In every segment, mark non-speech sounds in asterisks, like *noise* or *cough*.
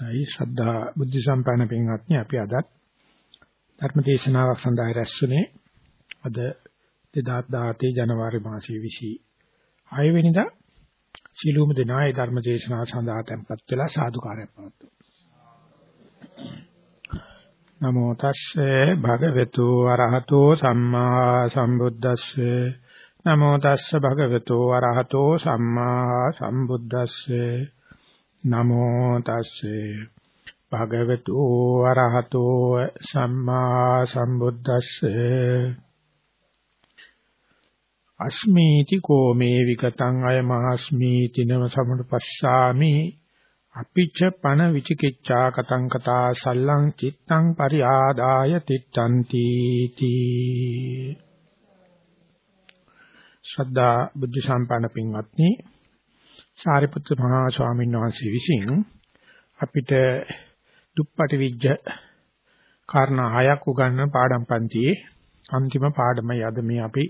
අවසරයි ශ්‍රද්ධා බුද්ධ සම්පන්න පින්වත්නි අපි අද ධර්ම දේශනාවක් සඳහා රැස්ුනේ අද 2017 ජනවාරි මාසයේ 26 වෙනිදා ශිලූම දිනායේ ධර්ම දේශනාව සඳහා tempත් වෙලා සාදුකාරයක් පවත්වමු නමෝ තස්සේ භගවතු අරහතෝ සම්මා සම්බුද්දස්සේ. නමෝ තස්සේ භගවතු අරහතෝ සම්මා සම්බුද්දස්සේ. නමෝ තස්සේ. භගවතු අරහතෝ සම්මා සම්බුද්දස්සේ. අස්මීති කෝමේ විකතං අයමහස්මීති නම සමුපස්සාමි අපිච්ච පන විචිකිච්ඡා කතං කතා සල්ලං චිත්තං පරිආදාය තිත්තන්ති තී. ශ්‍රද්ධා බුද්ධ සම්පන්න පින්වත්නි සාරිපුත්‍ර මහා ස්වාමීන් වහන්සේ විසින් අපිට දුප්පටි විජ්ජ කාරණා හයක් උගන්වන පාඩම් පන්තියේ අන්තිම පාඩමයි අද මේ අපි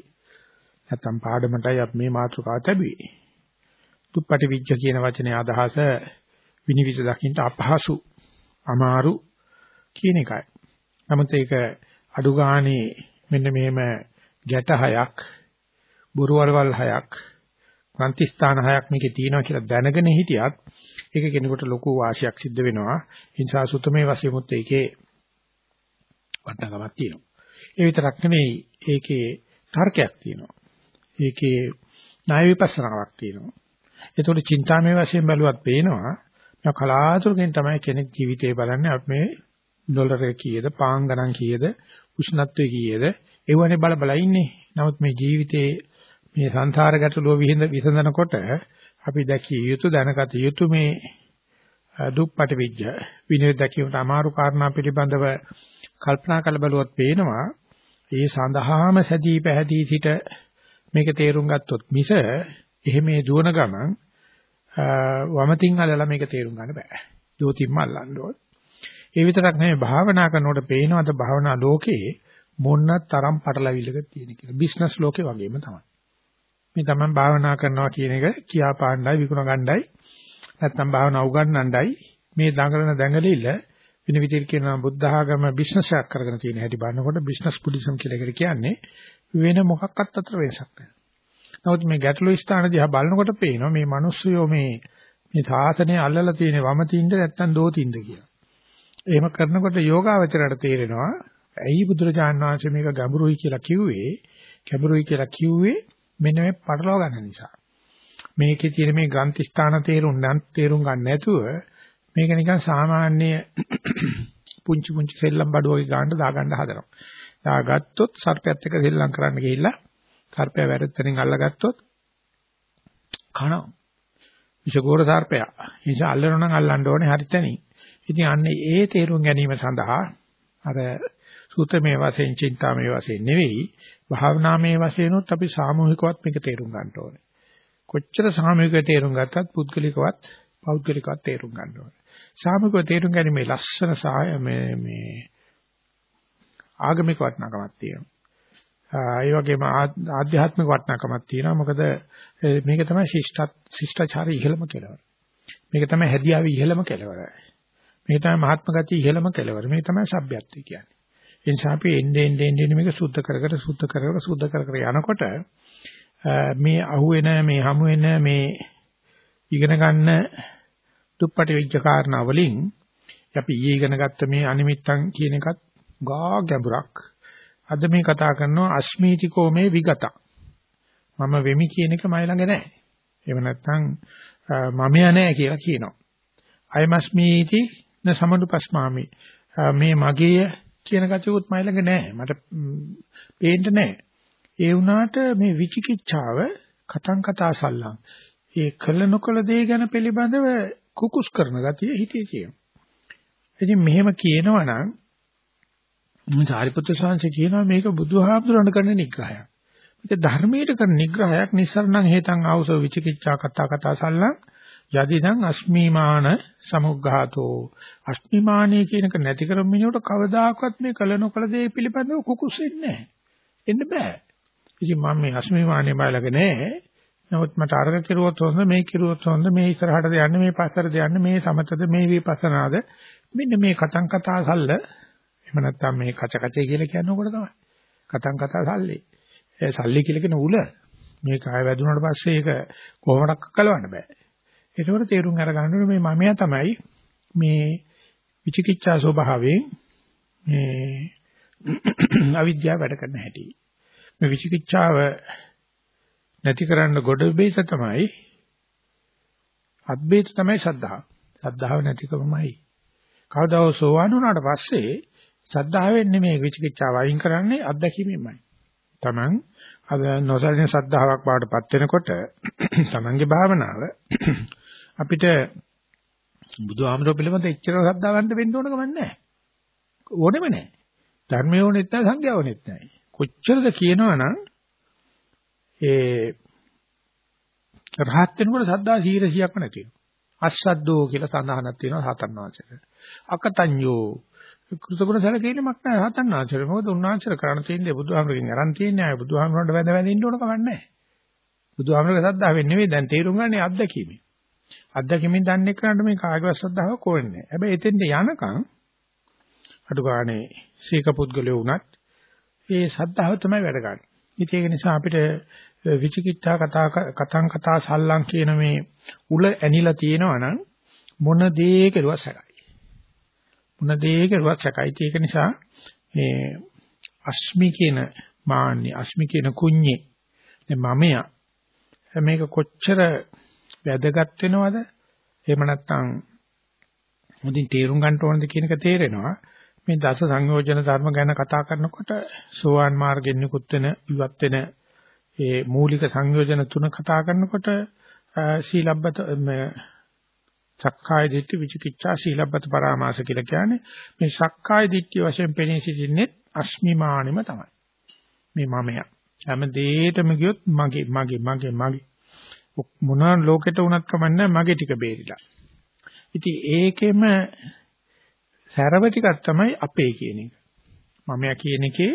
නැත්තම් පාඩමටයි අපි මේ මාතෘකාව ලැබුවේ. දුප්පටි විජ්ජ කියන වචනේ අදහස විනිවිද දකින්න අපහසු අමාරු කියන එකයි. නමුත් ඒක අඩු ගානේ මෙන්න මෙහෙම ගැට හයක් බුරුවල්වල් හයක් ප්‍රතිස්ථාන හයක් මේකේ තියෙනවා කියලා දැනගෙන හිටියත් ඒක කෙනෙකුට ලොකු වාසියක් සිද්ධ වෙනවා. ඒ නිසා සුතමේ වශයෙන්මුත් ඒකේ වටිනාකමක් තියෙනවා. ඒ විතරක් නෙමෙයි ඒකේ තර්කයක් තියෙනවා. ඒකේ ණය විපස්සනාවක් තියෙනවා. ඒතකොට චින්තාමය වශයෙන් බැලුවත් පේනවා මම කලාතුරකින් තමයි කෙනෙක් ජීවිතේ බලන්නේ අපි මේ ඩොලර් එක කීයද පාන් ගණන් කීයද උෂ්ණත්වය කීයද ඒවනේ බල බල ඉන්නේ. නමුත් මේ ජීවිතේ මේ සංසාර ගැටලුව විහිඳ විසඳනකොට අපි දැකිය යුතු දැනගත යුතු මේ දුප්පට විජ්ජ විනය දැකීමට අමාරු කාරණා පිළිබඳව කල්පනා කළ බලුවොත් පේනවා ඒ සඳහාම සැදී පැහැදී සිට මේක තේරුම් ගත්තොත් මිස එහෙම දුවන ගමන් වමතින් අල්ලලා මේක තේරුම් ගන්න බෑ. දෝතිම්ම අල්ලන්න ඕන. ඒ විතරක් නෙමෙයි භාවනා කරනකොට පේනවාද භාවනා ලෝකේ මොන්න තරම් පටලවිල්ලක තියෙන කියලා. බිස්නස් ලෝකේ වගේම තමයි. මේ තමන් භාවනා කරනවා කියන එක කියා පාණ්ඩයි විකුණ ගණ්ඩයි නැත්නම් භාවනා උගන්වන්නයි මේ දඟලන දැඟලිල්ල වෙන විදිහට කියනවා බුද්ධ ආගම බිස්නස් එකක් කරගෙන තියෙන හැටි බලනකොට බිස්නස් බුද්දිසම් කියලා එකට කියන්නේ වෙන මොකක්වත් අතර වෙනසක් නැහැ. නමුත් මේ ගැටළු ස්ථාන දිහා බලනකොට පේනවා මේ මිනිස්සුયો මේ මේ සාසනය අල්ලලා තියෙන වමතින්ද නැත්නම් දෝතින්ද කියලා. එහෙම කරනකොට යෝගාවචරයට තේරෙනවා ඇයි බුදුරජාණන් වහන්සේ මේක ගැඹුරුයි කියලා කිව්වේ? ගැඹුරුයි කියලා කිව්වේ මෙන්න මේ පටලවා ගන්න නිසා. මේකේ තියෙන මේ ග්‍රන්ථ ස්ථාන තේරුම් නම් තේරුම් ගන්න නැතුව මේක නිකන් සාමාන්‍ය *coughs* පුංචි පුංචි සෙල්ලම් බඩුව වගේ ගන්න දාගන්න හදනවා. දාගත්තොත් සර්පයත් එක්ක සෙල්ලම් කරන්න ගිහිල්ලා සර්පයා වැරද්දෙන් අල්ලගත්තොත් කනවා. විෂගෝර සර්පයා. ඉතින් අල්ලනවා නම් අල්ලන්න ඕනේ හරිතනේ. ඉතින් අන්නේ ඒ තේරුම් ගැනීම සඳහා අර සූත්‍රමේ වශයෙන් චින්තාමේ වශයෙන් නෙවෙයි භාවනාමේ වශයෙන්ුත් අපි සාමූහිකවත් මේක තේරුම් ගන්න ඕනේ. කොච්චර සාමූහිකව තේරුම් ගත්තත් පුද්ගලිකවත් පෞද්ගලිකවත් තේරුම් ගන්න ඕනේ. සාමූහිකව තේරුම් ගැනීමේ ලස්සන සාය මේ මේ ආගමික වටිනාකමක් තියෙනවා. ඒ වගේම ආධ්‍යාත්මික වටිනාකමක් තියෙනවා. මොකද මේක තමයි ශිෂ්ට ශිෂ්ටාචාරය ඉහළම කෙලවර. මේක තමයි හැදියාවේ ඉහළම කෙලවර. මේක තමයි මහත්ම ගතිය ඉහළම කෙලවර. මේක තමයි සભ્યත්වය කියන්නේ. ඒ නිසා අපි එන්නේ එන්නේ එන්නේ මේක සුද්ධ කර කර සුද්ධ කර කර සුද්ධ කර කර යනකොට මේ අහුවෙන මේ හමු වෙන මේ ඉගෙන ගන්න දුප්පටි වෙච්ච කාරණා වලින් අපි ඊයේ ඉගෙන ගත්ත මේ අනිමිත්තන් කියන එකත් ගා ගැඹුරක්. අද මේ කතා කරනවා අස්මීතිකෝ මේ විගත. මම වෙමි කියන එක මයි ළඟ නැහැ. එහෙම නැත්නම් මමයා නැහැ කියලා කියනවා. අයමස්මීති න සමනුපස්මාමි. මේ මගේ කියන ගතියකුත් මයි ළඟ නැහැ. මට පේන්න නැහැ. ඒ වුණාට මේ විචිකිච්ඡාව කතං කතා සල්ලං. ඒ කළ නොකළ දේ ගැන පිළිබඳව කුකුස් කරන ගතිය හිතේ තියෙනවා. ඉතින් මෙහෙම කියනවා නම් සාරිපුත්‍ර ස්වාමීන් කියනවා මේක බුදුහාමුදුරණ කරන නිග්‍රහයක්. මේක ධර්මයට කරන නිග්‍රහයක් නිස්සරණං හේතං ආවසෝ විචිකිච්ඡා කතා කතා සල්ලං යදිදං අස්මිමාන සමුග්ඝාතෝ අස්මිමානී කියනක නැති කරමිනේට කවදාකවත් මේ කල නොකල දේ පිළිබඳව කුකුස් වෙන්නේ නැහැ. එන්න බෑ. ඉතින් මම මේ අස්මිමානේ බලක නැහැ. නමුත් මට අරක කෙරුවොත් හොඳ මේ කෙරුවොත් හොඳ මේ ඉස්සරහටද යන්නේ මේ පස්සටද යන්නේ මේ සමතද මේ විපස්සනාද මෙන්න මේ කතං කතා සල්ල එහෙම නැත්නම් මේ කච කචේ කියලා කියන්නේ උකට තමයි. කතං කතා සල්ලි. ඒ සල්ලි කියලා කියන උල මේ කාය වැදුනට පස්සේ ඒක කොහොමඩක් කලවන්න බෑ. ඒකවල තේරුම් අරගන්න ඕනේ මේ මමයා තමයි මේ විචිකිච්ඡා ස්වභාවයෙන් මේ *clears throat* අවිද්‍යාව වැඩ කරන හැටි. මේ විචිකිච්ඡාව නැති කරන්න ගොඩ බේස තමයි අද්වේත තමයි ශ්‍රද්ධාව. ශ්‍රද්ධාව නැතිකමයි. කවදාව සෝවාන් වුණාට පස්සේ ශ්‍රද්ධාවෙන් නෙමෙයි විචිකිච්ඡාව අයින් කරන්නේ අත්දැකීමෙන්මයි. Taman අද නොසලින ශ්‍රද්ධාවක් බාටපත් වෙනකොට *clears throat* Tamanගේ භාවනාව අපිට බුදුහාමරෝ පිළිබඳ එච්චර ශ්‍රද්ධාවන්ත වෙන්න ඕන ගමන් නැහැ. ඕනෙම නැහැ. ධර්මය ඕනෙත් නැහැ සංඝයා ඕනෙත් නැහැ. කොච්චරද කියනවනම් ඒ රහත් වෙනකොට සද්දා 100ක්ම නැති වෙනවා. අස්සද්දෝ කියලා සඳහනක් තියෙනවා සතන් වහන්සේට. අකතඤ්ඤෝ කෘතගුණ සැලකීමක් නැහැ රහතන් වහන්සේට. මොකද උන්වහන්සේට කරණ තියෙන්නේ බුදුහාමරගෙන් අරන් තියෙන්නේ ආය බුදුහාමරන්ට වැඳ වැඳ ඉන්න ඕන කමක් නැහැ. බුදුහාමරගේ සද්දාවෙන් නෙවෙයි දැන් තේරුම් ගන්න අත්දැකීමෙන්. අත්දැකීමෙන් දන්නේ කරන්න මේ කාගවත් ශ්‍රද්ධාවක් ඕනේ. හැබැයි එතෙන්ට යනකම් අඩු ගානේ සීක පුද්ගලයෝ වුණත් ඒ ශ්‍රද්ධාව තමයි වැඩ ගන්න. ඉතින් ඒක නිසා අපිට විචිකිච්ඡා කතා කතං කතා සල්ලං කියන මේ උල ඇනිලා තියෙනවා නම් මොන දේ කෙරුවත් සැකයි. මොන දේ කෙරුවත් සැකයි. ඒක නිසා මේ අස්මි කියන මාන්නේ අස්මි කියන කුඤ්ඤේ මමයා මේක කොච්චර වැදගත් වෙනවද? එහෙම නැත්නම් මුදින් තේරුම් ගන්න ඕනද කියන එක තේරෙනවා. මේ දස සංයෝජන ධර්ම ගැන කතා කරනකොට සෝවාන් මාර්ගෙන් නිකුත් වෙන ඉවත් වෙන ඒ මූලික සංයෝජන තුන කතා කරනකොට සීලබ්බත සක්කාය දිට්ඨි විචිකිච්ඡා සීලබ්බත පරාමාස කියලා කියන්නේ මේ සක්කාය දිට්ඨි වශයෙන් පෙනී සිටින්නේ අස්මිමානෙම තමයි. මේ මමයා. හැම දෙයකටම ගියොත් මගේ මගේ මගේ මගේ මොනවා ලෝකෙට වුණත් කමන්නේ මගේ ටික බේරිලා. ඉතින් ඒකෙම සැරව ටිකක් තමයි අපේ කියන එක. මමයා කියන එකේ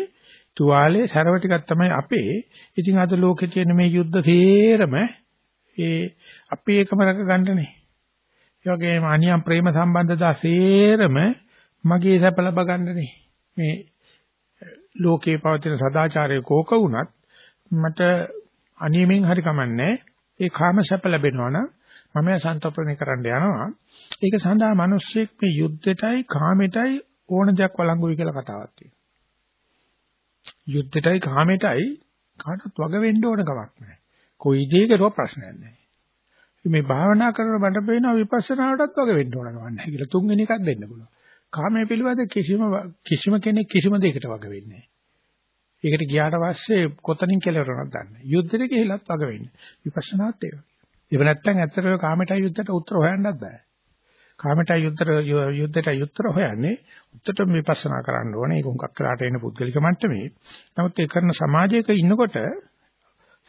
තුවාලේ සැරව ටිකක් තමයි අපේ. ඉතින් අද ලෝකේ තියෙන මේ යුද්ධ තේරම ඒ අපේ එකම රක ගන්නනේ. ඒ වගේම අනියම් ප්‍රේම සම්බන්ධතා සේරම මගේ සැප ලබ ගන්නනේ. මේ ලෝකේ පවතින සදාචාරයේ කෝක වුණත් මට අනියමෙන් හරි කමන්නේ ඒ කාම සැප ලැබෙනවා නම් මම සන්තප්‍රණය කරන්න යනවා. ඒක සඳහා මිනිස්සෙක් මේ යුද්ධෙටයි කාමෙටයි ඕන දෙයක් වළංගුයි කියලා කතාවක් තියෙනවා. යුද්ධෙටයි කාමෙටයි කාටවත් වග වෙන්න ඕන කමක් නැහැ. කොයි දෙයකටවත් ප්‍රශ්නයක් නැහැ. මේ භාවනා කරන මට පේනවා විපස්සනාවටත් වග වෙන්න ඕන කමක් නැහැ කියලා තුන්වෙනි එකක් දෙන්න පුළුවන්. කාමයේ පිළිබඳ කිසිම කිසිම කෙනෙක් කිසිම දෙයකට වග වෙන්නේ නැහැ. ඒකට ගියාට පස්සේ කොතනින් කෙලවරනවද දන්නේ. යුද්ධෙට ගිහිලත් වග වෙන්නේ. විපස්සනාත් ඒක. ඒව නැත්තම් ඇත්තටම කාමයට යුද්ධයට උත්තර හොයන්නත් බෑ. කාමයට යුද්ධට යුද්ධයට උත්තර හොයන්නේ උත්තර විපස්සනා කරන්න ඕනේ. ඒක උන්කක් කරාට එන පුද්ගලික මට්ටමේ. නමුත් ඒ කරන සමාජයක ඉන්නකොට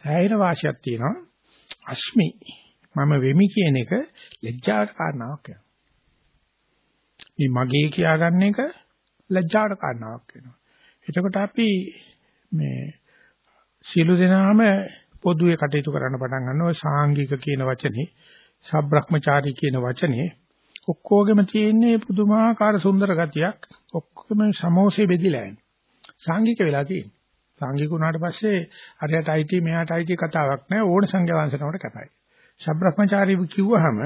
සෑහෙන වාසියක් තියෙනවා. අස්මි මම වෙමි කියන එක ලැජ්ජාවට කාරණාවක් වෙනවා. මේ මගේ කියාගන්න එක ලැජ්ජාවට කාරණාවක් වෙනවා. එතකොට අපි මේ සියලු දෙනාම පොදුවේ කටයුතු කරන්න පටන් ගන්නවා. සාංගික කියන වචනේ සබ්‍රහ්මචාරී කියන වචනේ ඔක්කොගෙම තියෙන්නේ පුදුමාකාර සුන්දර ගතියක්. ඔක්කොම සමෝසේ බෙදිලා යන්නේ සාංගික වෙලා තියෙන්නේ සාංගික වුණාට පස්සේ අරයට අයිති මෙයාට අයිති කතාවක් නැහැ. ඕන සංඝයා වංශනකට කතයි සබ්‍රහ්මචාරී කිව්වහම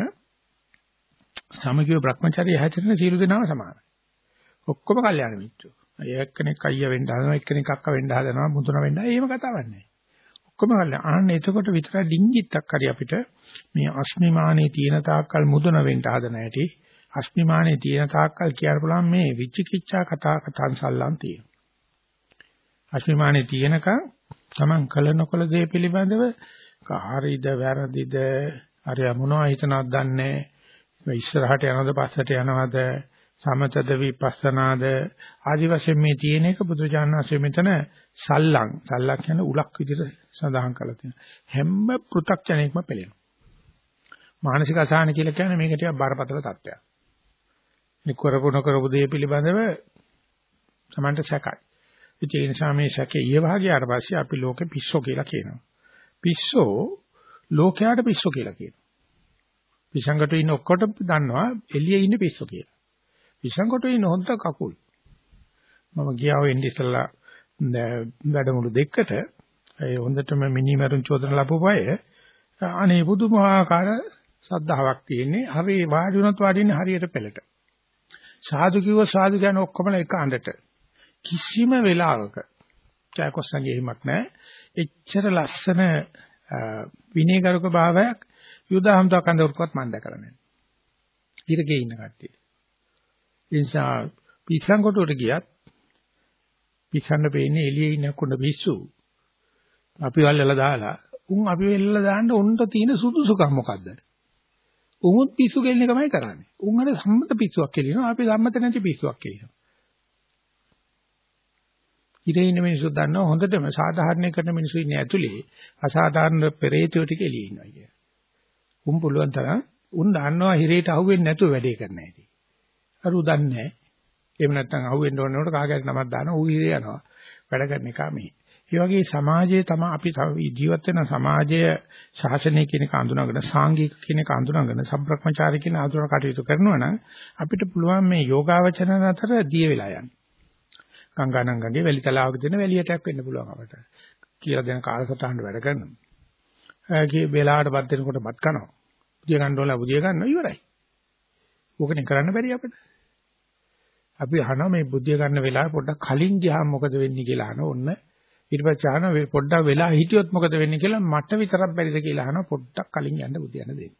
සමගිය බ්‍රහ්මචාරී හැසිරෙන සීල දෙනාම සමානයි. ඔක්කොම කල්යාණ මිත්‍රෝ එක්කෙනෙක් අයියා වෙන්න හදනවා එක්කෙනෙක් අක්කා වෙන්න හදනවා මුතුන වෙන්න එහෙම කතාවක් නැහැ ඔක්කොම කල්ලා. අන්න එතකොට විතරයි ඩිංගිත්තක් හරි අපිට මේ අස්මිමානේ තියෙන තාක්කල් මුදන වෙන්න හදන හැටි අස්මිමානේ තියෙන තාක්කල් කියන්න පුළුවන් මේ විචිකිච්ඡා කතා කතාන් සල්ලම් තියෙනවා. අස්මිමානේ තියෙනකන් Taman කල නොකල දේ පිළිබඳව හරිද වැරදිද හරි මොනවා හිතනවද දන්නේ ඉස්සරහට යනවද පස්සට යනවද සමතද විපස්සනාද ආදි වශයෙන් මේ තියෙන එක බුදුජානනාංශය මෙතන සල්ලං. සල්ලක් කියන උලක් විදිහට සඳහන් කරලා තියෙනවා. හැම පෘ탁ජනෙක්ම පෙළෙනවා. මානසික අසහන කියලා කියන්නේ මේක ටිකක් බරපතල තත්ත්වයක්. මේ කරපු නොකරපු දේ පිළිබඳව Tamanට සැකයි. ඉතින් ඒ නිසා මේ සැකේ ඊවහා ගියාට පස්සේ අපි ලෝකෙ පිස්සෝ කියලා කියනවා. පිස්සෝ ලෝකයට පිස්සු කියලා කියනවා. විසංගතේ ඉන්න ඔක්කොට දන්නවා එළියේ ඉන්න පිස්සු කියලා. විසංගතේ ඉන්න හොඳ කකුල්. මම ගියා වෙන්නේ ඉස්සලා වැඩමුළු දෙකකට ඒ හොඳටම මිනිමරුන් චෝදන ලැබුවය අනේ පුදුමාකාර සද්ධාාවක් තියෙන්නේ හරි වාඩි වුණත් වාඩි ඉන්නේ හරියට පෙළට සාදු කිව්ව සාදු කියන ඔක්කොම එක අඬට කිසිම වෙලාවක කෑකොස්සන්ගේ හිමක් නැහැ එච්චර ලස්සන විනයගරුක භාවයක් යුදහම්ත කන්දවරකවත් මම දැකලා නැහැ. ඉරගේ ඉන්න කට්ටිය. ඒ නිසා පිස්සන් කොටුවට ගියත් පිස්සන්න පේන්නේ එළියේ ඉන්න කුණ පිස්සු. අපි වල්ලලා දාලා උන් අපි වෙල්ලලා දාන්න උන්ට තියෙන සුදුසුකම් මොකද්ද? උමුත් පිස්සු කෙලින එකමයි කරන්නේ. උන් අර සම්මත පිස්සුවක් කෙලිනවා අපි සම්මත නැති පිස්සුවක් කෙලිනවා. ඉතින් ඉන්න මිනිස්සු දන්නවා හොඳටම සාධාරණීකරණ මිනිස්සු ඉන්නේ ඇතුලේ අසාධාරණ පෙරේතයෝ ටික එළියේ ඉන්නවා කිය. උන් පුළුවන් තරම් උන් දන්නවා හිරේට අහුවෙන්නේ නැතුව වැඩේ කරන්න ඇති. අර උ දන්නේ නැහැ. එහෙම නැත්නම් අහුවෙන්න ඕනකොට කාගෑරි නමක් දානවා ඌ හිරේ යනවා. වැඩ කරන එක මේ. ඒ වගේ සමාජයේ තම අපි ජීවත් වෙන සමාජය ශාසනය කියන එක අඳුනගෙන සාංගික කියන එක අඳුනගෙන සම්ප්‍රක්‍මචාරී කියන අඳුන කටයුතු කරනවා නම් අපිට පුළුවන් මේ යෝගාවචන අතර දිය වෙලා යන්න. ගංගානංගගේ වැලි තලාවක දෙන වැලියටයක් වෙන්න පුළුවන් අපට. කියලා දෙන කාලසටහන වැඩ කරනවා. ගියේ වෙලාවටපත් වෙනකොට බත් කනවා. බුදිය ගන්න ඕන බුදිය ගන්නවා ඉවරයි. ඕකනේ කරන්න බැරි අපිට. අපි අහනවා මේ බුදිය ගන්න වෙලාව පොඩ්ඩක් කලින් ගියාම මොකද වෙන්නේ කියලා අහන ඕන්න. ඊට පස්සේ අහනවා පොඩ්ඩක් වෙලා හිටියොත් මොකද වෙන්නේ කියලා මට විතරක් බැරිද කියලා අහනවා පොඩ්ඩක් කලින් යන්න බුදියන්න දෙන්න.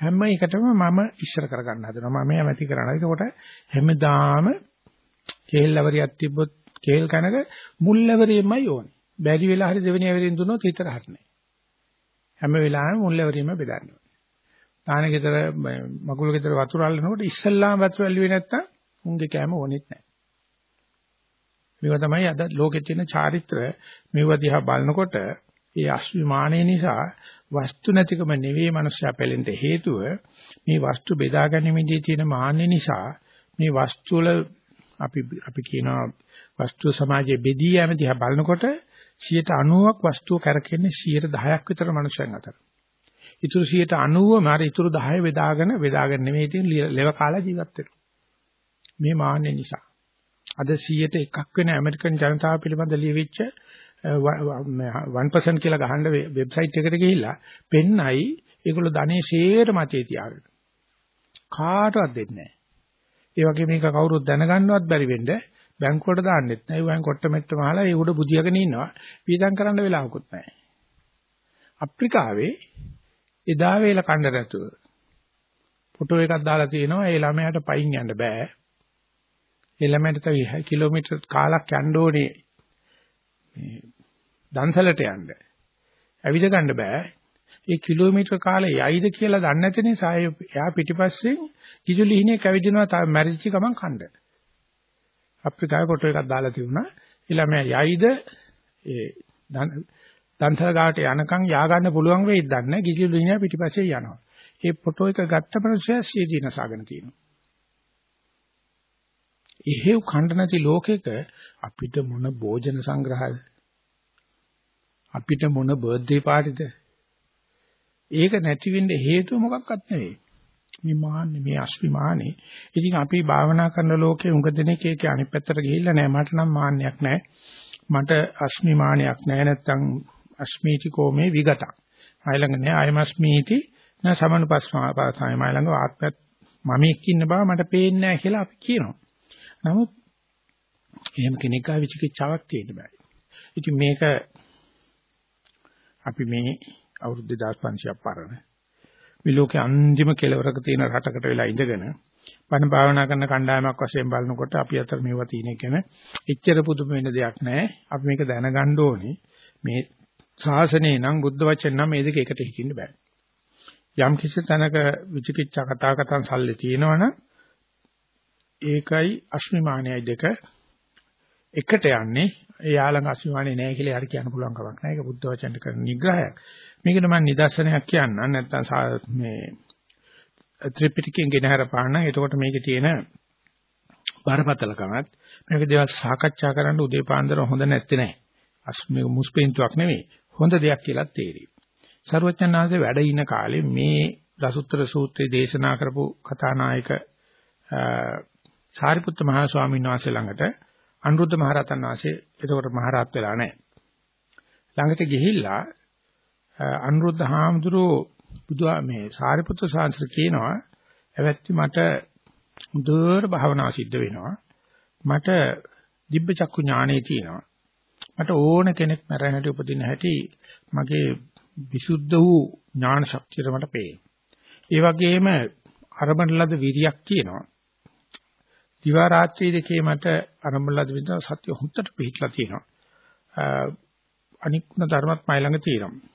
හැම එකටම මම ඉස්සර කරගන්න හදනවා. මම යමැති කරනවා. ඒකකොට හැමදාම කේල් ලවරියක් තිබ්බොත් කේල් කනක මුල් ලවරියමයි ඕනේ. බැරි වෙලා හරි දෙවෙනි අවරියෙන් දුන්නොත් විතර හරිනේ. හැම වෙලාවෙම මුල්ලවරීම බෙදන්න ඕනේ. තාන ගෙදර මකුළු ගෙදර වතුර අල්ලනකොට ඉස්සල්ලාම වතුර ඇල්ලුවේ නැත්තම් උන්ගේ කෑම ඕනෙත් නැහැ. මේවා තමයි අද ලෝකෙත් තියෙන චාරිත්‍ර මේවා දිහා බලනකොට ඒ අස්විමානය නිසා වස්තු නැතිකම නෙවෙයි මනුස්සයා පෙළෙන්න හේතුව මේ වස්තු බෙදා ගැනීමේදී තියෙන මාන්නය නිසා මේ වස්තු වල අපි අපි කියනවා වස්තු සමාජයේ බෙදී යෑම දිහා බලනකොට 90ක් වස්තුව කරකෙන්නේ 10ක් විතර මනුෂ්‍යයන් අතර. ඉතුරු 90ම අර ඉතුරු 10 බෙදාගෙන බෙදාගෙන නෙමෙයි තියෙන ලෙව කාලා ජීවත් වෙනවා. මේ මාන්නේ නිසා. අද 100ට එකක් වෙන ඇමරිකන් ජනතාව පිළිබඳ ලියවිච්ච 1% කියලා ගහන්න වෙබ්සයිට් එකට ගිහිල්ලා පෙන්නයි ඒගොල්ලෝ ධනේ ෂේර මතේ තියාගෙන. කාටවත් දෙන්නේ නැහැ. ඒ වගේ මේක කවුරුත් දැනගන්නවත් බැරි වෙන්නේ බැංකුවට දාන්නෙත් නෑ. ඒ වයින් කොට්ට මෙට්ට මහලා ඒ උඩ බුදියාගෙන ඉන්නවා. වීදම් කරන්න වෙලාවකුත් නෑ. අප්‍රිකාවේ එදා වේල කණ්ඩ නැතුව ෆොටෝ එකක් දාලා තියෙනවා. ඒ ළමයාට පයින් යන්න බෑ. ඒ ළමයාට තව කිලෝමීටර් කාලක් යන්න ඕනේ. මේ දන්සලට යන්න. ඇවිද ගන්න බෑ. ඒ කිලෝමීටර් කාලේ යයිද කියලා දන්නේ නැති නිසා එයා පිටිපස්සෙන් කිජුලිහිනේ කැවිදිනවා තව මැරිච්ච ගමන් කණ්ඩ. අප්‍රිකාවේ ෆොටෝ එකක් දාලා තිබුණා. ඊළමයා යයිද ඒ දන්තර ගාවට යනකම් යා ගන්න පුළුවන් වෙයිද දන්නේ නැහැ. කිසිදු දිනයක් පිටිපස්සේ යනවා. ඒ ෆොටෝ එක ගත්ත පස්සේ සීදී නසාගෙන තියෙනවා. එහෙව් ඛණ්ඩ නැති ලෝකෙක අපිට මොන භෝජන සංග්‍රහද? අපිට මොන බර්ත්ඩේ පාටිද? ඒක නැති වෙන්න හේතුව මොකක්වත් නෙවෙයි. මේ මාන්නේ මේ අස්විමානේ. ඉතින් අපි භාවනා කරන ලෝකේ උඟ දෙනෙක් ඒක අනිත් පැත්තට ගිහිල්ලා නෑ මට නම් මාන්නයක් නෑ. මට අස්මිමානයක් නෑ නැත්තම් අස්මීතිකෝ මේ විගතක්. අයලඟ නෑ අයමස්මීති න සමනුපස්මාපාසයි මයලඟ ආත්මත් මම එක්ක ඉන්න බව මට පේන්නේ නෑ කියලා අපි කියනවා. නමුත් එහෙම කෙනෙක් ගාව විචිකිච්ඡාවක් තියෙන්න බෑ. ඉතින් මේක අපි මේ අවුරුදු 2500ක් පරණ මේ ලෝකේ අන්තිම කෙලවරක තියෙන රටකට වෙලා ඉඳගෙන බණ භාවනා කරන කණ්ඩායමක් වශයෙන් බලනකොට අපි අතර මේවා තියෙන කියන එච්චර පුදුම වෙන දෙයක් නැහැ. අපි මේක දැනගන්න ඕනේ. මේ ශාසනය නම් බුද්ධ වචන නම් මේ දෙක එකට හිටින්න බෑ. යම් කිසි තැනක විචිකිච්ඡා කතා කතන් සල්ලේ තියෙනවනම් ඒකයි අශ්මිමානයයි දෙක එකට යන්නේ එයාලඟ අශ්මිමානේ නැහැ කියලා යාර කියන්න පුළුවන් කමක් නැහැ. ඒක බුද්ධ වචන කරන නිග්‍රහයක්. මේකට මම නිදර්ශනයක් කියන්නම් නැත්නම් මේ ත්‍රිපිටකයෙන් ගෙන හරපාන්න. එතකොට මේකේ තියෙන බරපතලකමත් මේක දේවල් සාකච්ඡා කරන්න උදේ පාන්දර හොඳ නැත්තේ නෑ. අස් මේක මුස්පෙන්තුවක් නෙමෙයි. හොඳ දෙයක් කියලා තේරෙයි. සර්වඥාන්සේ වැඩ ඉන කාලේ මේ දසුත්තර සූත්‍රයේ දේශනා කරපු කතානායක සාරිපුත්ත මහ ස්වාමීන් වහන්සේ ළඟට අනුරුද්ධ මහ රහතන් වහන්සේ එතකොට මහ රහත් වෙලා නැහැ. ළඟට ගිහිල්ලා අනුරුද්ධ හාමුදුරුවෝ බුදුහා මේ සාරිපුත්‍ර සාංශර කියනවා එවැත්ති මට මුදුවර භාවනා සිද්ධ වෙනවා. මට දිබ්බ චක්කු ඥානෙ තියෙනවා. මට ඕන කෙනෙක් මරණ හැටි උපදින හැටි මගේ විසුද්ධ වූ ඥාන ශක්තියට මට පේනවා. ඒ වගේම අරබන ලද විරියක් තියෙනවා. දිවා රාත්‍රී දෙකේ මට අරබන ලද විදිහ සත්‍ය හුත්තට පිළිట్లా තියෙනවා. අනිකුණ ධර්මත් මයි ළඟ තියෙනවා.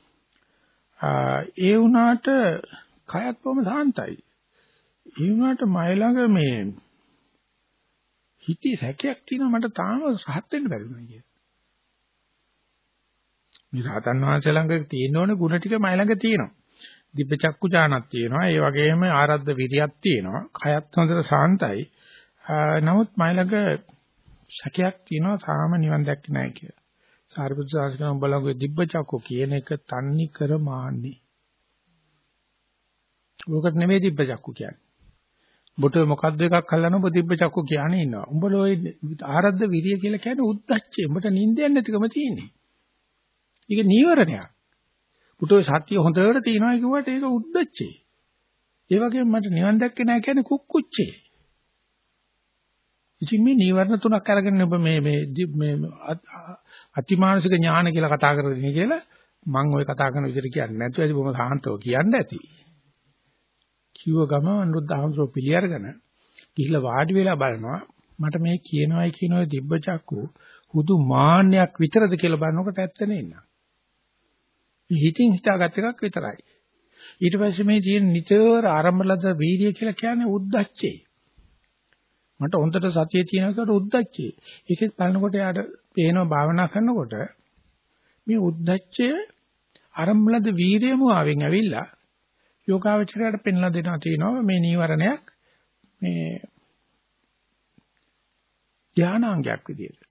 ඒ වුණාට කයත් බොහොම සාන්තයි. ඒ වුණාට මයි ළඟ මේ හිතේ සැකයක් තියෙනවා මට තාම රහත් වෙන්න බැරි වුණා කියලා. මේ රහතන් වහන්සේ ළඟ තියෙන ඕනේ ಗುಣ ටික මයි ළඟ තියෙනවා. දිබ්බ චක්කු ඥානක් තියෙනවා. ඒ වගේම ආරද්ධ විරියක් තියෙනවා. කයත් හොඳට සාන්තයි. නමුත් මයි ළඟ සැකයක් තියෙනවා සාම නිවන් දැක්කේ නැහැ කියලා. සාරිපුත්‍ර සාස්කම් උඹලගේ දිබ්බ චක්කු කියන එක තන්නි කර මාන්නේ. ඕකට නෙමෙයි දිබ්බ චක්කු කියන්නේ. ඔබට මොකද්ද එකක් අල්ලන ඔබ තිබ්බ චක්කු කියන්නේ ඉන්නවා. උඹල ඔය ආරද්ධ විරිය කියලා කියන්නේ උද්දච්චය. උඹට නිින්දයක් නැතිකම තියෙන්නේ. ඒක නීවරණයක්. උට ඔය සත්‍ය හොඳට තියෙනවා කිව්වට ඒක උද්දච්චේ. ඒ වගේම මට නිවන් දැක්කේ නැහැ කියන්නේ කුක්කුච්චේ. ඉතින් මේ නීවරණ තුනක් අරගෙන ඔබ මේ මේ මේ අතිමානසික ඥාන කියලා කතා කරගෙන කියලා මම ওই කතා කරන විදිහට කියන්නේ නැතුව ඇති බොහොම සාහන්තව කියන්න ඇති. කිව්ව ගම අනුරුද්ධහමසෝ පිළි අරගෙන ගිහිල්ලා වාඩි වෙලා බලනවා මට මේ කියනවායි කියන ඔය දිබ්බ චක්කු හුදු මාන්නයක් විතරද කියලා බලනකොට ඇත්ත නෙන්න. හිතින් හිතාගත් එකක් විතරයි. ඊට පස්සේ මේ තියෙන නිතර ආරම්භලද වීර්ය කියලා කියන්නේ උද්දච්චේ. මට හොඳට සතිය තියෙනකොට උද්දච්චේ. ඒකෙත් බලනකොට යාට පේනවා භාවනා කරනකොට මේ උද්දච්චය ආරම්භලද වීර්යම ආවෙන් ඇවිල්ලා යෝගාවචරයට පෙන්ලා දෙනවා තියෙනවා මේ නීවරණයක් මේ ධානාංගයක් විදියට.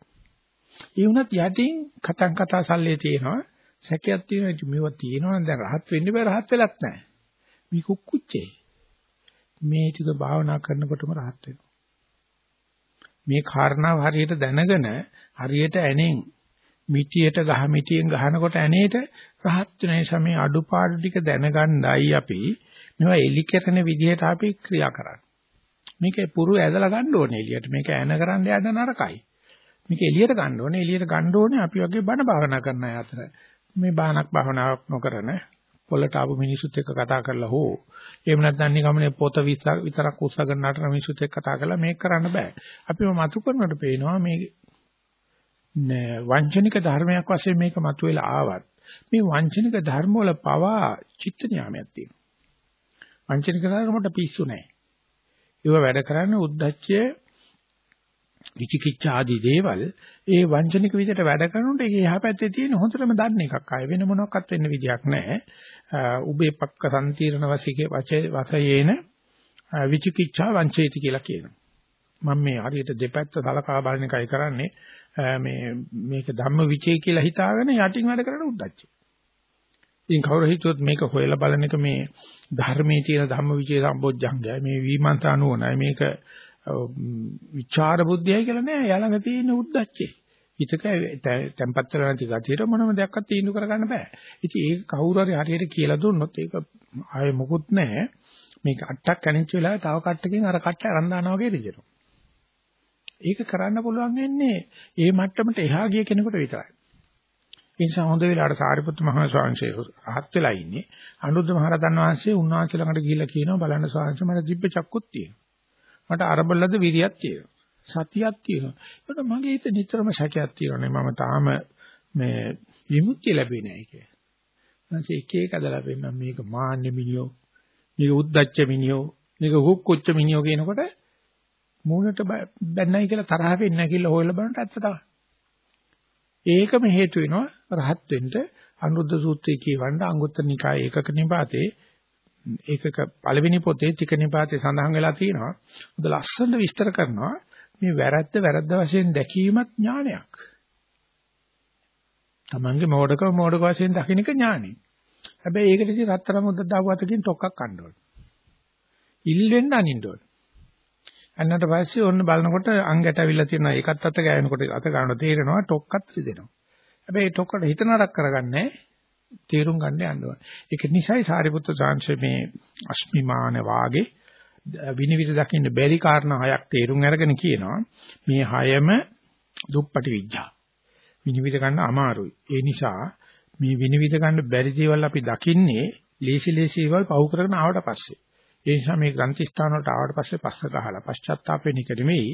ඒ වුණත් යටින් කතං කතා සල්ලේ තියෙනවා සැකයක් තියෙනවා මේවා තියෙනවා දැන් රහත් වෙන්න බෑ රහත් වෙලත් නැහැ. මේ කුක්කුච්චේ. මේ ටික භාවනා කරනකොටම රහත් වෙනවා. මේ කාරණාව හරියට දැනගෙන හරියට ඇනෙන් මිටියට ගහ මිටියෙන් ගහනකොට ඇනේට රහත් වෙන සමේ අඩුපාඩු ටික දැනගන්නයි අපි මේවා එලි කරන විදිහට අපි ක්‍රියා කරන්නේ. මේක පුරු ඇදලා ගන්න ඕනේ එළියට. මේක ඇන කරන්න යන්න නරකයි. මේක එළියට ගන්න ඕනේ. එළියට ගන්න ඕනේ අපි වගේ බණ භාවනා කරන අය අතර. මේ බාහනක් භාවනාවක් නොකරන පොළට ආපු මිනිසුත් එක්ක කතා කරලා හෝ එහෙම නැත්නම් නිකම්නේ පොත විතරක් උස්සගෙන නටන මිනිසුත් එක්ක කතා කරලා මේක කරන්න බෑ. අපිව මතු කරනකොට පේනවා මේ වංචනික ධර්මයක් වශයෙන් මේක මතුවලා ආවත් මේ වංචනික ධර්ම වල පවා චිත්ත නියාමයක් තියෙනවා. වංචනික ධර්මකට පිස්සු නැහැ. ඒව වැඩ කරන්නේ උද්දච්චය විචිකිච්ඡා ආදී දේවල් ඒ වංචනික විදිහට වැඩ කරනකොට ඒක එහා පැත්තේ තියෙන හොඳටම දන්න එකක් ආය වෙන මොනක්වත් වෙන්න විදියක් නැහැ. උබේ පක්ක සම්තිරණ වසිකේ වචයේන විචිකිච්ඡා වංචේති කියලා කියනවා. මම මේ හරියට දෙපැත්ත සලකා බලන එකයි කරන්නේ. මේ මේක ධම්ම විචේ කියලා හිතාගෙන යටින් වැඩ කරන උද්දච්චය. ඉතින් කවුරු හිතුවොත් මේක හොයලා බලන එක මේ ධර්මයේ තියෙන ධම්ම විචේ සම්බොජ්ජංගය මේ විමර්ශන නුවණයි මේක විචාර බුද්ධියයි කියලා නෑ යාළඟ තියෙන උද්දච්චේ. හිතක tempat වෙලා නැති ගතියට මොනම දෙයක්වත් තීන්දුව කරගන්න බෑ. ඉතින් ඒක කවුරු හරි හරියට කියලා දුන්නොත් ඒක ආයේ මොකුත් නෑ. මේක අට්ටක් කණිච්ච වෙලාවේ තව කට්ටකින් අර කට්ට අරන් දානවා වගේ රිදෙනවා. ඒක කරන්න පුළුවන් වෙන්නේ ඒ මට්ටමට එහා ගිය කෙනෙකුට විතරයි. ඒ නිසා හොඳ වෙලාවට සාරිපුත්තු මහ ස්වාමීන් වහන්සේ රහත් වෙලා ඉන්නේ. අනුරුද්ධ මහ රහතන් වහන්සේ උන්වහන්සේ ළඟට ගිහිල්ලා කියනවා බලන්න ස්වාමීන් වහන්සේ මට දිබ්බ චක්කුත් තියෙනවා. මට අරබලද විරියක් තියෙනවා. සතියක් තියෙනවා. ඒකට මගේ හිත නිතරම සැකයක් තියෙනවානේ මම තාම මේ විමුක්තිය ලැබෙන්නේ නැහැ කියලා. ඊට එක එක අදලා වෙන්න මේක මාන්න මිනියෝ මේක උද්දච්ච මිනියෝ මේක හුක්කොච්ච මිනියෝ කියනකොට මූණට බැන්නයි කියලා තරහ වෙන්නේ නැහැ කියලා හොයලා බලනට ඇත්ත තමයි. ඒකම හේතු වෙනවා රහත් වෙන්න අනුරුද්ධ සූත්‍රය කියවන්න අංගුත්තර නිකාය ඒකක නිපාතේ ඒකක පළවෙනි පොතේ ටික නිපාතේ සඳහන් වෙලා තියෙනවා. උද ලස්සනට විස්තර කරනවා මේ වැරද්ද වැරද්ද වශයෙන් දැකීමත් ඥානයක්. Tamange මෝඩකම මෝඩක වශයෙන් දකින්න එක ඥානෙ. හැබැයි ඒකට ඉතින් රත්තරන් මුද්දක් දාපු අතකින් ටොක්ක්ක් කන්න ඕනේ. ඉල් වෙන්න අනින්න ඕනේ. අන්නට පස්සේ ඔන්න බලනකොට අංගට අවිල්ල තියෙනවා ඒකත් අත ගෑවෙනකොට අත ගන්න තේරෙනවා ටොක්ක්ත් රිදෙනවා. හැබැයි ඒ ටොක්කට හිත නරක කරගන්නේ තේරුම් ගන්න යන්න ඕනේ. ඒක නිසායි සාරිපුත්‍ර සාංශ මේ අස්මිමාන වාගේ විනිවිද දකින්න බැරි කාරණා හයක් තේරුම් අරගෙන කියනවා මේ හයම දුප්පටි විඥා. විනිවිද ගන්න අමාරුයි. ඒ නිසා මේ විනිවිද ගන්න බැරි දේවල් අපි දකින්නේ ලේසි ලේසි දේවල් පහු කරගෙන ආවට පස්සේ. ඒ නිසා මේ ග්‍රන්ථ ස්ථාන වලට ආවට පස්සේ පස්ස ගහලා පශ්චාත්තාප වෙන එක නෙමෙයි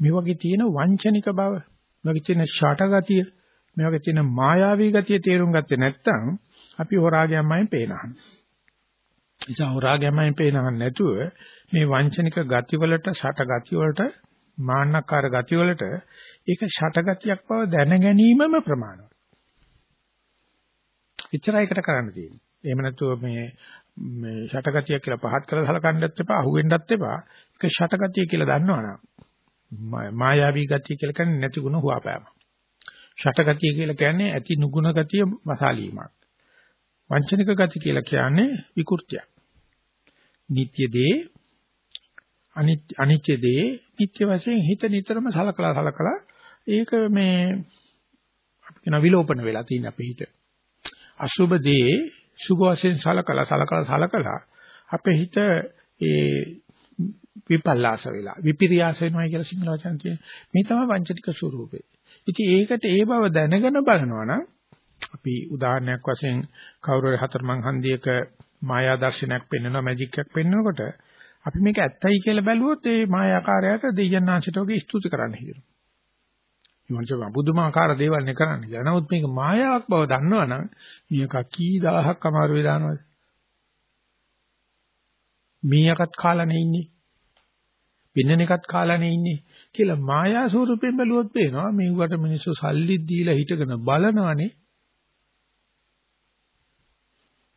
මේ වගේ තියෙන වංචනික බව, මේ වගේ තියෙන ෂටගතිය, මේ වගේ තියෙන මායාවී ගතිය තේරුම් ගත්තේ නැත්නම් අපි හොරාගයන්මයි පේනහන්. නිසා හොරාගයන්මයි පේනහන් නැතුව මේ වංචනික ගති වලට ෂට ගති වලට මාන්නකාර ගති වලට ඒක ෂටගතියක් බව දැන ගැනීමම ප්‍රමාණවත්. එච්චරයි එකට කරන්න තියෙන්නේ. එහෙම නැතුව මේ මේ ෂටගතිය කියලා පහත් කරලා සලකන්නත් එපා, අහුවෙන්නත් එපා. ඒක ෂටගතිය කියලා දන්නවනම් මායාවී ගතිය කියලා කියන්නේ නැති ගුණ හුවාපෑම. ෂටගතිය කියලා කියන්නේ ඇති නුගුණ ගතිය මසාලීමක්. වංචනික ගති කියලා කියන්නේ විකෘතියක්. නිත්‍ය දේ අනිත්‍ය දේ නිත්‍ය වශයෙන් හිත නිතරම සලකලා සලකලා ඒක මේ අපි කියන විලෝපන වෙලා තියෙන අපේ හිත. අසුබ දේ සුභ වශයෙන් සලකලා සලකලා සලකලා අපේ හිත ඒ විපල්ලාස වෙලා විපිරියාස වෙනවා කියලා සිංහල වචන කියන මේ තමයි වංචනික ස්වરૂපේ. ඉතින් ඒකට ඒ බව දැනගෙන බලනවා නම් අපි උදාහරණයක් වශයෙන් කවුරු හරි හතරමං හන්දියක මායා දර්ශනයක් පෙන්වනවා මැජික් එකක් පෙන්වනකොට අපි මේක ඇත්තයි කියලා බැලුවොත් ඒ මායාකාරයට දෙයයන්ාංශයට වගේ ස්තුති කරන්න හිතෙනවා. ඊමණට බුදුමාකාර දේවල් නේ කරන්නේ කියලා. නමුත් මේක මායාවක් බව දන්නවනම් මේක කී දහහක් අමාරු වේ දානවද? මීයකත් කාලානේ ඉන්නේ. පින්නන එකත් කාලානේ ඉන්නේ කියලා මායා ස්වරූපයෙන් බැලුවොත් පේනවා මේවට මිනිස්සු සල්ලි දීලා හිටගෙන බලනවනේ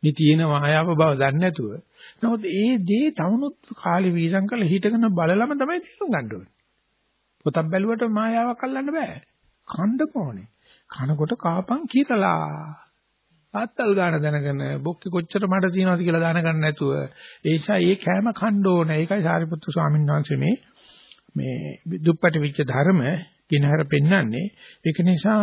මේ තියෙන මායාව බව දන්නේ නැතුව. නමුත් ඒ දේ තවනුත් කාලේ වීසම් කරලා හිටගෙන බලලම තමයි තේරුම් ගන්න ඕනේ. පොතක් බැලුවට මායාවක් අල්ලන්න බෑ. කන්න ඕනේ. කනකොට කාපන් කීතලා. ආත්තල් ගන්න දැනගෙන බොක්කේ කොච්චර මඩ තියෙනවද කියලා දැනගන්න නැතුව ඒ නිසා ඒ කෑම කන්න ඕනේ. ඒකයි සාරිපුත්තු ස්වාමීන් වහන්සේ මේ මේ දුප්පටි විච්ච ධර්ම කිනහර පෙන්වන්නේ. ඒක නිසා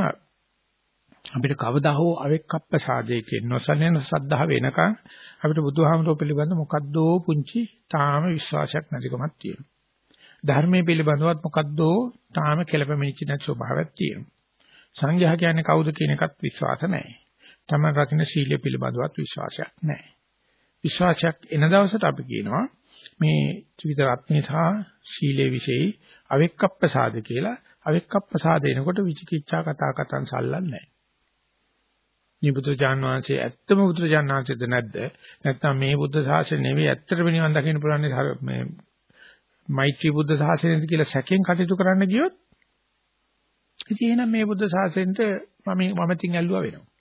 අපිට කවදා හෝ අවෙක්කප්පසාදයකින් නොසලෙන සද්ධා වෙනකන් අපිට බුදුහාමරෝ පිළිබඳ මොකද්දෝ පුංචි තාම විශ්වාසයක් නැතිකමක් තියෙනවා. ධර්මයේ පිළිබඳවත් මොකද්දෝ තාම කෙලපෙමිච්ච නැති ස්වභාවයක් තියෙනවා. සංඝයා කියන්නේ කවුද කියන එකත් විශ්වාස නැහැ. තමයි රකින්න සීලය පිළිබඳවත් විශ්වාසයක් නැහැ. විශ්වාසයක් එන දවසට අපි කියනවා මේ ත්‍රිවිධ රත්නේ සහ සීලේ વિશેයි අවෙක්කප්පසාද කියලා අවෙක්කප්පසාද එනකොට විචිකිච්ඡා කතා කතන් සල්ලන්නේ නැහැ. මේ බුදුචාන් වහන්සේ ඇත්තම බුදුචාන් වහන්සේද නැද්ද? නැත්නම් මේ බුද්ධ ශාසනය නෙවෙයි ඇත්තටම නිවන් දකින්න පුළුවන් මේ මෛත්‍රී බුද්ධ ශාසනයද කියලා සැකෙන් කටයුතු කරන්න ගියොත් ඉතින් එහෙනම් මේ බුද්ධ ශාසනයට මම මම තින් ඇල්ලුවා වෙනවා.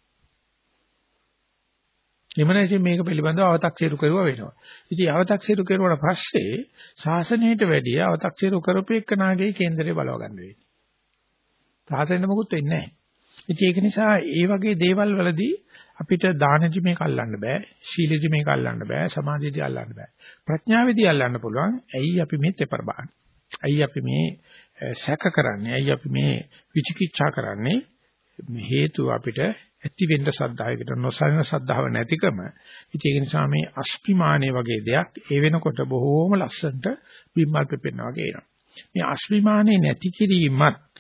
නිමනයිසින් මේක පිළිබඳව අව탁සීරු කරුවා වෙනවා. ඉතින් අව탁සීරු කරුවාට පස්සේ ශාසනයට වැඩිය අව탁සීරු කරපේක නාගේ කේන්දරේ බලව ගන්න වෙන්නේ. ශාසනයට මොකුත් වෙන්නේ නැහැ. ඉතින් ඒක නිසා ඒ වගේ දේවල් වලදී අපිට දානදි මේක අල්ලන්න බෑ, සීලෙදි මේක අල්ලන්න බෑ, සමාධියදි අල්ලන්න බෑ. ප්‍රඥාවේදී අල්ලන්න පුළුවන්. ඇයි අපි මේ තෙපර බාන්නේ? ඇයි අපි මේ සැක කරන්නේ? ඇයි අපි මේ විචිකිච්ඡා කරන්නේ? මේ හේතුව අපිට ඇති වෙන්න සද්ධායකට නොසලින සද්ධාව නැතිකම. ඉතින් ඒක නිසා මේ අස්පිමානේ වගේ දෙයක් ඒ වෙනකොට බොහෝම ලස්සනට බිම්මල් පෙපෙනවා වගේ එනවා. මේ අස්පිමානේ නැති කිරීමත්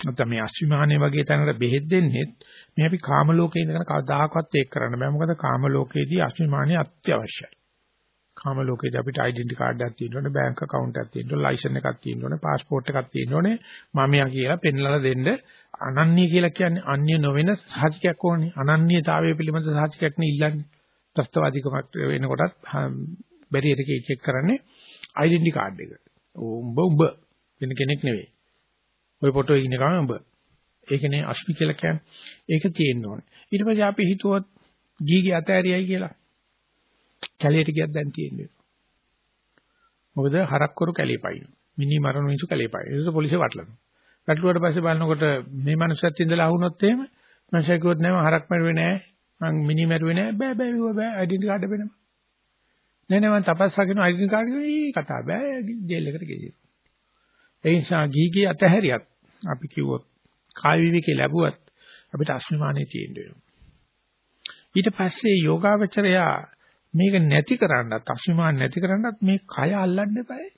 නැත්නම් මේ අස්විමානේ වගේ තැනකට බෙහෙත් දෙන්නේ මේ අපි කාම ලෝකේ ඉඳගෙන කවදාකවත් ඒක කරන්න බෑ මොකද කාම ලෝකේදී අස්විමානේ අත්‍යවශ්‍යයි කාම ලෝකේදී අපිට ඩෙන්ටි කාඩ් එකක් තියෙන්න ඕනේ බැංක account එකක් තියෙන්න ඕනේ ලයිසන් එකක් තියෙන්න ඕනේ පාස්පෝර්ට් එකක් තියෙන්න ඕනේ මමියා කියලා පෙන්වලා දෙන්න අනන්‍ය කියලා කියන්නේ අන්‍ය නොවන සාහිත්‍යයක් ඕනේ අනන්‍යතාවය පිළිබඳ සාහිත්‍යයක් නේ ඉල්ලන්නේ ත්‍ස්තවාදීකමක් වෙනකොටත් බැරියට චෙක් කරන්නේ ඩෙන්ටි කාඩ් එක උඹ උඹ වෙන කෙනෙක් නෙවෙයි ওই ෆොටෝ ඉන්න ගමන් ඔබ. ඒකනේ අශ්මි කියලා කියන්නේ. ඒක තියෙන්න ඕනේ. ඊට පස්සේ අපි හිතුවොත් ගීගේ අතෑරියයි කියලා. කැලේට ගියත් දැන් තියෙන්නේ. මොකද හරක්කරු කැලේ පයින්. මිනි මරණ මිනිස්සු කැලේ පයින්. ඒක පොලිසිය වටලනවා. වැටලුවට පස්සේ බලනකොට මේ මනුස්සයත් ඉඳලා අහුනොත් එහෙම මනුස්සයා කිව්වොත් නෑ හරක් මරුවේ නෑ. මං මිනි මරුවේ නෑ බෑ බෑ බෑ ඩෙන්ටි කාඩ් වෙනම. නෑ නෑ මං තපස්සා කරන ඩෙන්ටි කාඩ් එකේ කතා බෑ ජේල් එකට ගියේ. ඒ නිසා ගීගේ අතහැරියත් අපි කිව්වොත් කාය විවේකේ ලැබුවත් අපිට අස්මිමානේ තියෙන්න වෙනවා. ඊට පස්සේ යෝගාවචරයා මේක නැති කරන්නත් අස්මිමාන නැති කරන්නත් මේ කය අල්ලන්න එපායි.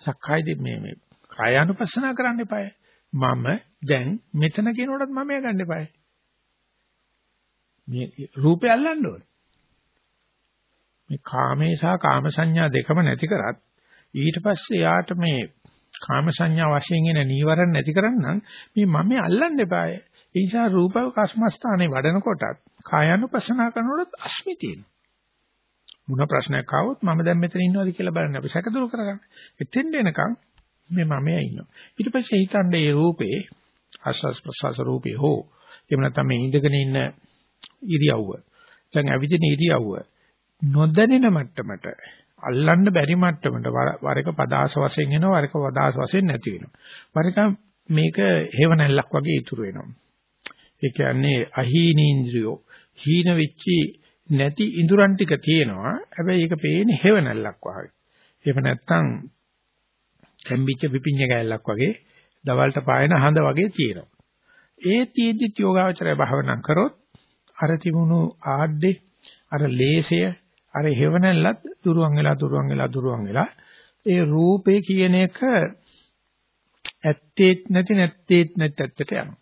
සක්කායදී මේ මේ කාය අනුපස්සනා කරන්න එපායි. මම දැන් මෙතන කියනකොටත් මම ගන්න එපායි. මේ රූපය අල්ලන්න ඕනේ. මේ කාමේ සහ කාම සංඥා දෙකම නැති කරත් ඊට පස්සේ යාට මේ කාම සංඥා වශයෙන් එන නීවරණ නැති කරන්නම් මේ මම අල්ලන්න එපාය. ඒ නිසා රූප කස්මස්ථානේ වඩනකොටත් කායानुපස්සනා කරනකොටත් අස්මි තියෙනවා. මොන ප්‍රශ්නයක් ආවොත් මම දැන් මෙතන ඉන්නවද කියලා බලන්න අපි සැකදුරු කරගන්න. එතෙන්ද එනකන් මේ මමයා ඉන්නවා. ඊට පස්සේ හිතන්නේ මේ රූපේ ආස්වාස් ප්‍රසවාස රූපේ හෝ එහෙම නැත්නම් මේ ඉඳගෙන ඉන්න ඉරියව්ව. දැන් ඇවිදින ඉරියව්ව නොදැනෙන මට්ටමට අල්ලන්න බැරි මට්ටමට වර එක පදාස වශයෙන් එනවා වර එක වදාස වශයෙන් නැති වෙනවා. වර එක මේක හේව නැල්ලක් වගේ ඉතුරු වෙනවා. ඒ කියන්නේ අහීනීන්ද්‍රියෝ හීන වෙච්චි නැති ඉඳුරන් ටික තියෙනවා. හැබැයි ඒක පේන්නේ හේව නැල්ලක් වගේ. එහෙම නැත්නම් තැම්බිච්ච පිපිඤ්ඤ කැලලක් වගේ දවල්ට පායන හඳ වගේ තියෙනවා. ඒ තීජිත් යෝගාවචරය භාවනා කරොත් අර තිබුණු ආඩේ අර ලේසය අර හේවණල්ලත් දුරුවන් වෙලා දුරුවන් වෙලා දුරුවන් වෙලා ඒ රූපේ කියන එක ඇත්තේත් නැති නැත්තේත් නැත් ඇත්තට යනවා.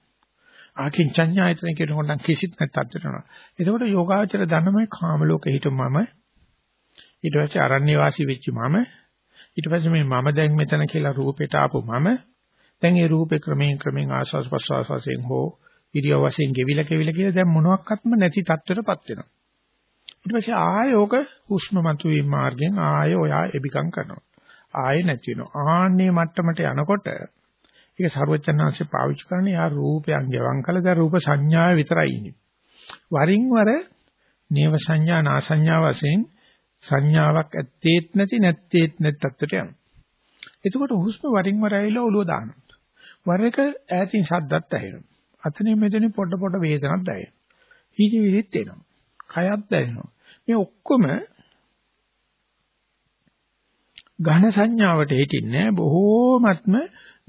ආකින්චඤ්ඤායතන කියනකොට නම් කිසිත් නැත් ඇත්තට යනවා. එතකොට යෝගාචර ධනමයි කාම ලෝකේ හිටු මම ඊට පස්සේ අරණ්‍ය වාසී වෙච්ච මම ඊට පස්සේ මේ මම දැන් මෙතන කියලා රූපෙට ආපු මම දැන් ඒ රූපේ ක්‍රමයෙන් ක්‍රමයෙන් ආස්වාස් ප්‍රස්වාස වශයෙන් හෝ ඉරියව් වශයෙන් ගෙවිලා කෙවිලා කියලා දැන් මොනවත්ක්ම නැති තත්ත්වයටපත් වෙනවා. ඊට පස්සේ ආයෝග හුස්ම මතුවීම මාර්ගයෙන් ආය ඔයා එබිකම් කරනවා. ආයෙ නැති වෙනවා. ආන්නේ මට්ටමට යනකොට ඒක ਸਰවචන්නාංශය පාවිච්චි කරන්නේ යා රූපයන් ගෙවම් කළ දැන් රූප සංඥාව විතරයි ඉන්නේ. වරින් වර නේව සංඥා නා සංඥා වශයෙන් සංඥාවක් ඇත්තේත් නැති නැත්තේත් නැත් තත්ත්වයට යනවා. එතකොට හුස්ම වරින් වර ඇවිල්ලා ඔළුව දානවා. වර එක ඈතින් ශබ්දත් ඇහෙනවා. අතනින් මෙතනින් පොඩ පොඩ වේදනක් දැනෙනවා. හිත විදිත් එනවා. කයත් දැනෙනවා. මේ ඔක්කොම ඝන සංඥාවට හිටින්නේ බොහෝමත්ම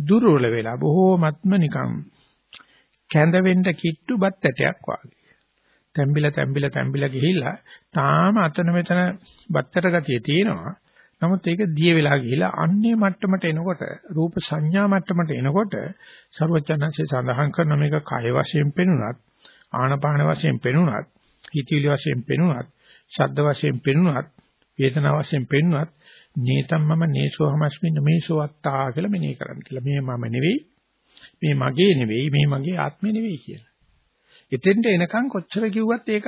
දුර්වල වෙලා බොහෝමත්ම නිකම් කැඳ වෙන්න කිට්ටු බත් ඇටයක් වගේ. තැම්බිලා තැම්බිලා තැම්බිලා ගිහිල්ලා තාම අතන මෙතන බත්තර ගතිය තියෙනවා. නමුත් ඒක දිය වෙලා ගිහිලා අන්නේ මට්ටමට එනකොට රූප සංඥා මට්ටමට එනකොට ਸਰවඥාන්සේ සඳහන් කරන මේක කය වශයෙන් පෙනුනත් ආනපාන වශයෙන් පෙනුනත් හිතවිලි වශයෙන් පෙනුනත් ශබ්ද වශයෙන් පෙනුනත් වේදනා වශයෙන් පෙනුනත් නේතම් මම නේසෝ හමස්මින් මේසෝ අත්තා කියලා මෙනෙහි කරන්න කියලා මේ මම නෙවෙයි මේ මගේ නෙවෙයි මේ මගේ ආත්මෙ නෙවෙයි කියලා. එතෙන්ට එනකන් කොච්චර කිව්වත් ඒක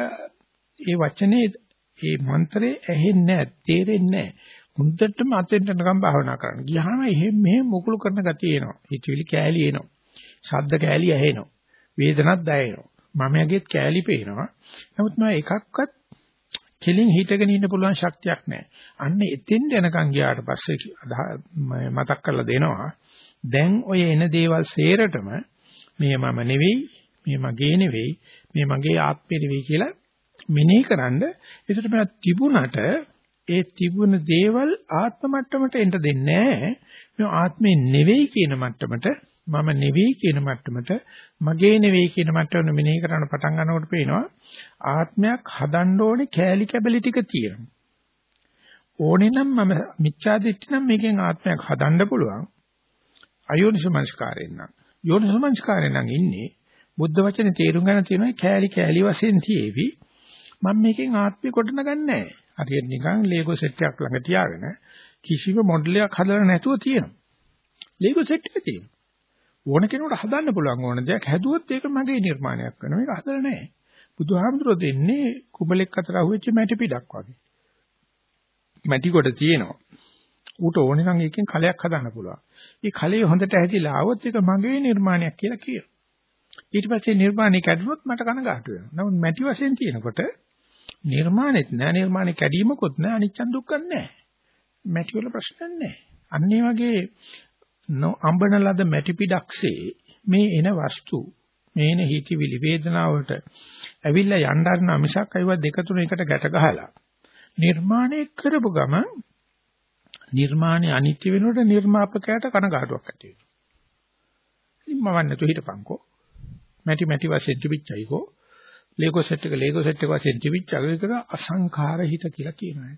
ඒ වචනේ ඒ මන්ත්‍රේ ඇහෙන්නේ නැහැ තේරෙන්නේ නැහැ. හුද්දටම අතෙන්ට නිකන් භාවනා කරන්න. ගියාම එහෙම මෙහෙම මුකුළු කරන ගතිය එනවා. හිතවිලි කෑලි එනවා. ශබ්ද කෑලි ඇහෙනවා. වේදනක් දැනෙනවා. මම යගේත් කෑලි පේනවා. නමුත් මම එකක්වත් කෙලින් හිටගෙන ඉන්න පුළුවන් ශක්තියක් නැහැ. අන්න එතෙන් යනකම් ගියාට පස්සේ මතක් කරලා දෙනවා. දැන් ඔය එන දේවල් සේරටම මේ මම නෙවෙයි, මේ මගේ නෙවෙයි, මේ මගේ ආත්මෙ නෙවෙයි කියලා මෙනෙහි කරන්ඩ ඒකට මම තිබුණට ඒ තිබුණ දේවල් ආත්ම මට්ටමට එන්න දෙන්නේ නැහැ. මේ ආත්මේ නෙවෙයි කියන මට්ටමට මම නෙවෙයි කියන මට්ටමට මගේ නෙවෙයි කියන මට්ටමට මෙනෙහි කරන්න පටන් ගන්නකොට පේනවා ආත්මයක් හදන්න ඕනේ කෑලි කැබලි ටික තියෙනවා. ඕනේ නම් මම මිච්ඡා දිට්ඨි නම් මේකෙන් ආත්මයක් හදන්න පුළුවන්. අයෝනිසමංස්කාරයෙන් නම් යෝනිසමංස්කාරයෙන් නම් ඉන්නේ බුද්ධ වචනේ තේරුම් ගන්න තියෙනවා කෑලි කෑලි වශයෙන් තියේවි. මම මේකෙන් ආත්මය කොටනගන්නේ නැහැ. හරියට නිකන් ලේගෝ සෙට් එකක් ළඟ තියාගෙන කිසිම මොඩල් එකක් හදලා නැතුව තියෙනවා. ලේගෝ සෙට් එක තියෙනවා. ඕන කෙනෙකුට හදන්න පුළුවන් ඕන දෙයක් හැදුවොත් ඒක මගේ නිර්මාණයක් වෙනවා. මේක හදලා නැහැ. බුදුහාමුදුරුවෝ දෙන්නේ කුඹලෙක් අතර අහුවෙච්ච මැටි පිටක් වගේ. මැටි කොට තියෙනවා. ඌට ඕනේ නම් එකෙන් කලයක් හදන්න පුළුවන්. මේ කලයේ හොඳට හැදිලා ආවොත් ඒක මගේ නිර්මාණයක් කියලා කියනවා. ඊට පස්සේ නිර්මාණය කැඩුනොත් මට කනගාටු වෙනවා. නමුත් මැටි වශයෙන් තියෙනකොට නිර්මාණෙත් නෑ නිර්මාණේ කැඩීමකුත් නෑ අනිච්ච දුක්ඛ නෑ. මැටි වල ප්‍රශ්න නෑ. අන්න ඒ වගේ අඹන ලද මැටි පිටක්සේ මේ එන වස්තු මේන හිතවිලි වේදනාවට ඇවිල්ලා යන්න හදන මිසක් අයව දෙක තුන එකට ගැට ගහලා නිර්මාණය කරපු ගම නිර්මාණය අනිත්‍ය වෙනකොට නිර්මාපකයාට කනගාටුවක් ඇති වෙනවා. ඉතින් මවන්න තු හිටපන්කෝ. මැටි මැටි වශයෙන් තිබිච්චයිකෝ. ලේගෝ සෙට් එක ලේගෝ සෙට් එක වශයෙන් තිබිච්ච අසංඛාර හිත කියලා කියනවා.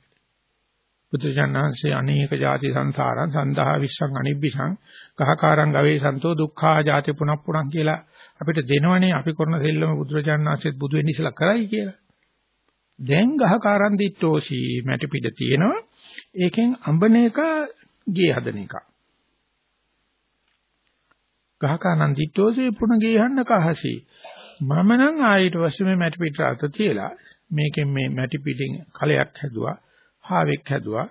බුදුජානහන්සේ අනේක ಜಾති සංසාරං සන්දහා විශ්වං අනිබ්බිසං ගහකාරං ගවේ සන්තෝ දුක්ඛා ಜಾති පුනප්පුණං කියලා අපිට දෙනවනේ අපි කරන දෙල්ලම බුදුරජාණන්සේත් බුදු වෙන්න ඉස්සලා කරයි කියලා. දැන් ගහකාරං දිට්ඨෝසි මැටි පිට තියෙනවා. ඒකෙන් අඹන එක ගේ හදන එක. ගහකාරං දිට්ඨෝසි පුණ ගේ හන්න කහසි. මම නම් ආයෙත් පස්සේ මේ මැටි පිට අත තියලා මේකෙන් මේ මැටි පිටින් කලයක් හැදුවා හාවෙක් හැදුවා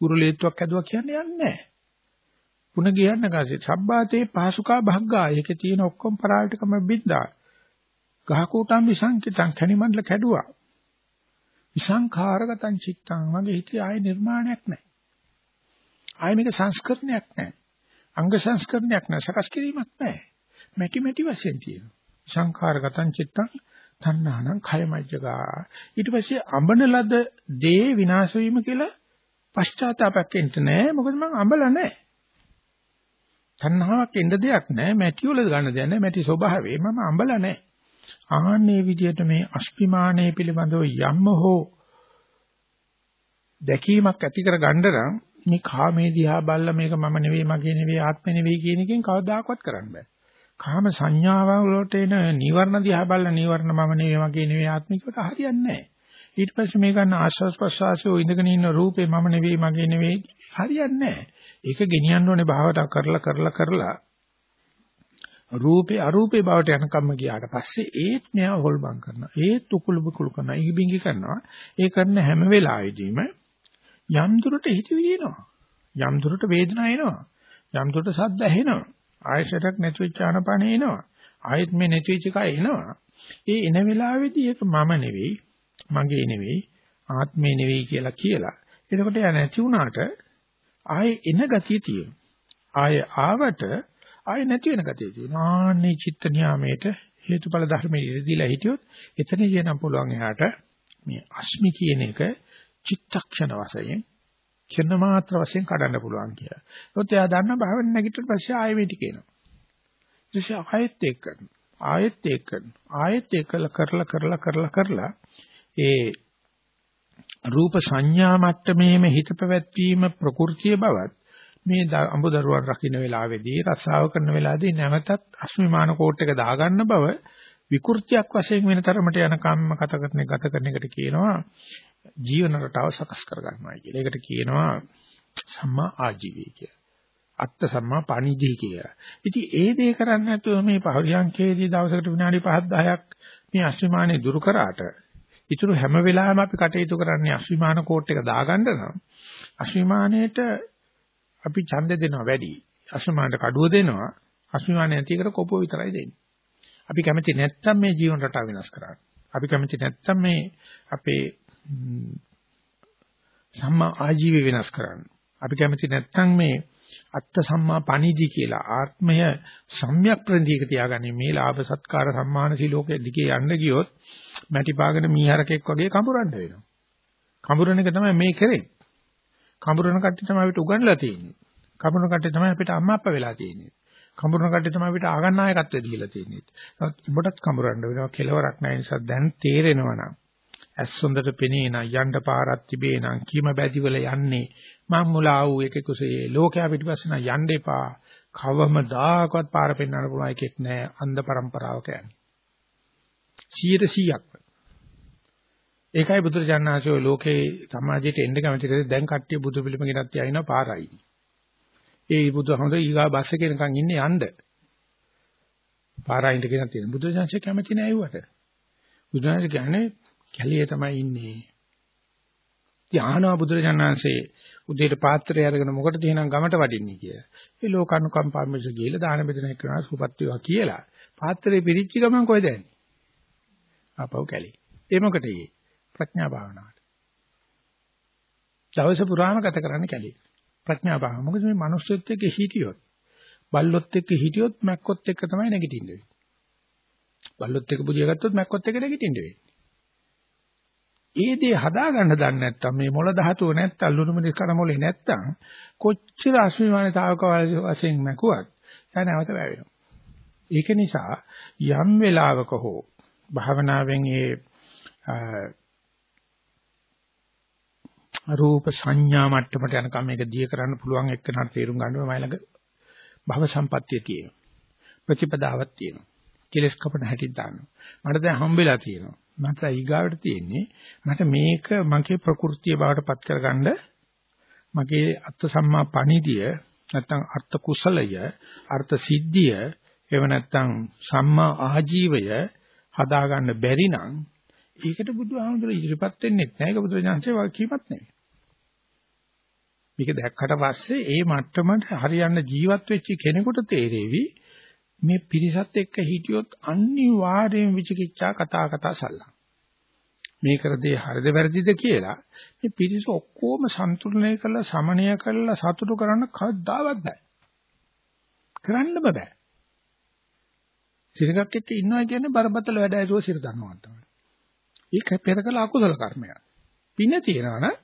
කුරුලේත්තුවක් හැදුවා කියන්නේ යන්නේ නැහැ. පුණ ගියන්න ගාසේ සබ්බාතේ පහසුකා භග්ගා ඒකේ තියෙන ඔක්කොම පරාල්ටකම බින්දා. ගහකෝටම් විසංකිතං කණිමණ්ඩල කැඩුවා. විසංඛාරගතං චිත්තං වගේ හිතේ ආයේ නිර්මාණයක් නැහැ. ආයේ මේක සංස්කරණයක් නැහැ. අංග සංස්කරණයක් නැහැ. සකස් කිරීමක් නැහැ. මැටි මැටි වශයෙන් තියෙනවා. සංඛාරගතං චිත්තං තණ්හානම් khයමජ්ජගා ඊට පස්සේ අඹන ලද දේ විනාශ වීම කියලා පශ්චාත්තාපයක් එන්න නෑ. මොකද මම අඹලා නෑ. තණ්හාවක් එන්න දෙයක් නෑ. මැටි වල ගන්න දෙයක් නෑ. මැටි ස්වභාවය මම අඹලා නෑ. ආන්නේ විදිහට මේ අස්පිමානයේ පිළිබඳව යම්ම හෝ දැකීමක් ඇති කර ගන්න නම් මේ කාමේ දිහා බල්ලා මේක මම නෙවෙයි මගේ නෙවෙයි ආත්මෙ නෙවෙයි කියන එකෙන් කවදාකවත් කරන්න බෑ. කාම සංඥාවන් වලට එන නීවරණ දිහා බලන නීවරණ මම නෙවෙයි මගේ නෙවෙයි ආත්මිකට හරියන්නේ නැහැ. ඊට පස්සේ මේ ගන්න ආශ්වාස ප්‍රශ්වාසයේ ඉඳගෙන ඉන්න රූපේ මම නෙවෙයි මගේ නෙවෙයි හරියන්නේ නැහැ. ඒක ගෙනියන්න ඕනේ භාවතා කරලා කරලා කරලා රූපේ අරූපේ බවට යනකම්ම ගියාට පස්සේ ඒත් මෙයා හොල්බම් කරනවා. ඒත් උකුළු බුකුළු කරනවා. ඉඟිබිඟි කරනවා. ඒ කරන හැම වෙලාවෙදීම යම් දුරට හිතවිලි එනවා. යම් දුරට වේදනාව එනවා. යම් දුරට සද්ද ඇහෙනවා. ආයශරයක් නැති වෙච්ච ආනපන එනවා. ආයෙත් මේ නැති වෙච්ච කය එනවා. ඒ එන වෙලාවේදී ඒක මම නෙවෙයි, මගේ නෙවෙයි, ආත්මේ නෙවෙයි කියලා කියලා. එතකොට යා නැති වුණාට ආයේ එන ගතිය තියෙනවා. ආයේ ආවට ආයේ නැති වෙන ගතිය තියෙනවා. ආන්නේ චිත්ත නියාමයට හේතුඵල ධර්මයේ ඉඳීලා හිටියොත් එතන කියනම් පුළුවන් එහාට මේ අස්මි කියන එක චිත්තක්ෂණ වශයෙන් චින්න මාත්‍ර වශයෙන් කඩන්න පුළුවන් කියලා. ඒත් එයා දන්න භාවන නැගිටිට පස්සේ ආයෙ මේ ටික එනවා. ඊට ආයෙත් ඒක කරනවා. ආයෙත් ඒක කරනවා. ආයෙත් ඒක කරලා කරලා කරලා කරලා ඒ රූප සංඥා මට්ටමේම හිත පැවැත්වීම ප්‍රകൃතිය බවත් මේ අඹදරුවන් රකින්න වෙලාවේදී රස්සාව කරන වෙලාවේදී නැවතත් අස්මිමාන කෝට් එක දාගන්න බව විකෘතියක් වශයෙන් වෙන තරමට යන කම්ම කත කරන ගත කරන එකට කියනවා ජීවන රටාව සකස් කර ගන්නවායි කියලා. ඒකට කියනවා සම්මා ආජීවය කියලා. අත්ත සම්මා පණිජී කියලා. ඉතින් ඒ දේ කරන්නේ නැතුව මේ පහරියංකේදී දවසකට විනාඩි 5 10ක් මේ අශ්විමානේ දුරු කරාට ඊටු හැම වෙලාවෙම අපි කටයුතු කරන්නේ අශ්විමාන කෝට් එක දාගන්න නම් අශ්විමානයේට අපි ඡන්ද දෙනවා වැඩි. අශ්විමානට කඩුව දෙනවා. අශ්විමානය නැති කර කොපුව විතරයි දෙන්නේ. අපි කැමති නැත්තම් මේ ජීවන රටාව වෙනස් කරන්න. අපි කැමති නැත්තම් මේ අපේ සම්මා ආජීවය වෙනස් කරන්න. අපි කැමති නැත්නම් මේ අත්ත සම්මා පණිදි කියලා ආත්මය සම්‍යක් ප්‍රතික තියාගන්නේ මේ ලාභ සත්කාර සම්මාන සිලෝකයේ දිගේ යන්න ගියොත් මැටි පාගෙන මීහරකෙක් වගේ කඹරන්න වෙනවා. කඹරන එක තමයි මේ කරේ. කඹරන කට්ටිය තමයි අපිට උගන්ලා තියෙන්නේ. කඹරන කට්ටිය තමයි අපිට අම්මා අප්පා වෙලා තියෙන්නේ. කඹරන කට්ටිය තමයි අපිට ආගන්නායකත්වය දීලා තියෙන්නේ. ඔබටත් කඹරන්න වෙනවා කෙලවරක් නැහැ නිසා දැන් තේරෙනවා නම් ඇස් හොඳට පෙනේ නම් යන්න පාරක් තිබේ නම් කීම බැදිවල යන්නේ. මම් මුලා වූ එක කුසේ ලෝකයා පිටිපස්සේ නම් යන්න එපා. කවමදාකවත් පාර පෙන්වන්න පුළුවන් එකෙක් නැහැ අන්ධ પરම්පරාවක යන්නේ 100%ක්ම ඒකයි බුදුරජාණන්සේ ලෝකේ සමාජයට එන්න කැමති දැන් කට්ටිය බුදු පිළිම ගෙනත් තියාිනවා පාරයි. ඒ බුදුහමද ඊගා බස් එකේ නිකන් ඉන්නේ යන්න. පාරයින්ද කියන තියෙන බුදුරජාණන්සේ කැමති නෑ ඒවට. බුදුරජාණන් කියන්නේ කැලියේ තමයි ඉන්නේ. ඉතින් ආනවා බුදුරජාණන්සේ උදේට පාත්‍රය අරගෙන මොකටද එහෙනම් ගමට වඩින්නේ කියලා. ඒ ලෝකානුකම්පාවෙන්ස ගිහලා දාන බෙදන එක කරනවා සුපත් වේවා කියලා. පාත්‍රේ පිරිච්ච ගමන් කොහෙද යන්නේ? ආපහු කැලේ. ඒ මොකටද ඒ? ප්‍රඥා භාවනාවට. දවස පුරාම ගත කරන්න කැලේ. ප්‍රඥා භාවනාව. මොකද මේ මිනිස්සුත් එක්ක හිටියොත් බල්ලොත් එක්ක හිටියොත් මැක්කොත් එක්ක තමයි නැගිටින්නේ. බල්ලොත් එක බුදිය ගත්තොත් මැක්කොත් එක නැගිටින්න වෙන්නේ. ඒ දේ හදාගන්න දන්නේ නැත්තම් මේ මොළ ධාතුව නැත්තම් ලුණුමිරි කන මොලේ නැත්තම් කොච්චර අස්මිමානතාවක වශයෙන් මැකුවත් දැන් නැවත වැවෙනවා. ඒක නිසා යම් වෙලාවක හෝ භාවනාවෙන් ඒ රූප සංඥා මට්ටමට යනකම් මේක දිය කරන්න පුළුවන් එක්කනට තේරුම් ගන්නවා මයි ළඟ භව සම්පත්තිය තියෙනවා. ප්‍රතිපදාවක් තියෙනවා. කෙලස් කපන හැටි දානවා. මට දැන් හම්බෙලා තියෙනවා. මට ඊගාවට තියෙන්නේ මට මේක මගේ ප්‍රകൃතිය බවට පත් කරගන්න මගේ අත්ත සම්මා පණිදිය නැත්නම් අර්ථ කුසලය අර්ථ සිද්ධිය එහෙම නැත්නම් සම්මා ආජීවය හදාගන්න බැරි නම් ඒකට බුදුහාමුදුර ඉදිරිපත් වෙන්නේ නැහැ ඒක බුදුරජාණන්සේ වාක්‍යමත් නෙවෙයි මේක දැක්කට පස්සේ ඒ මට්ටමට හරියන්න ජීවත් වෙච්ච කෙනෙකුට තේරෙවි මේ පිරිසත් එක්ක හිටියොත් අනිවාර්යෙන් විචිකිච්ඡා කතා කතා සල්ලම්. මේ කර දේ හරිද වැරදිද කියලා මේ පිරිස ඔක්කොම සම්තුලනය කරලා සමනය කරලා සතුටු කරන්න කවදාවත් බෑ. කරන්නම බෑ. සිරකක් එක්ක ඉන්නවා කියන්නේ බරපතල වැඩ ඇරුව සිර දන්නවා තමයි. ඒක පෙර කළ අකුසල කර්මයක්. පින තියනවනම්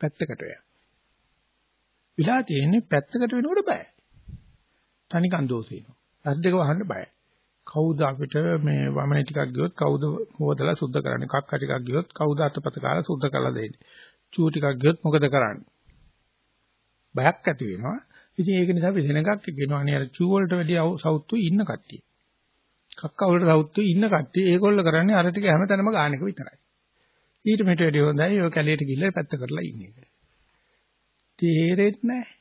පැත්තකට වෙයි. විලා තියෙන්නේ පැත්තකට වෙනකොට බෑ. තනිකන් දෝෂේනවා. ඇස් දෙක වහන්න බයයි. කවුද අපිට මේ වමනේ ටිකක් ගියොත් කවුද හොදලා සුද්ධ කරන්නේ? කක්ක ටිකක් ගියොත් කවුද අතපත කාලා සුද්ධ කරලා දෙන්නේ? චූ ටිකක් ගියොත් මොකද කරන්නේ? බයක් ඇති වෙනවා. ඉතින් ඒක නිසා අපි දෙනගක් කියනවා නේ අර චූ වලට වැඩි සවුත්තු ඉන්න කට්ටිය. කක්ක වලට සවුත්තු ඉන්න කට්ටිය ඒගොල්ලෝ කරන්නේ අර ටික හැමතැනම ගන්න එක විතරයි. ඊට මෙට වැඩි හොඳයි ඔය කැලේට ගිහලා පැත්ත කරලා ඉන්නේ. තේරෙන්නේ නැහැ.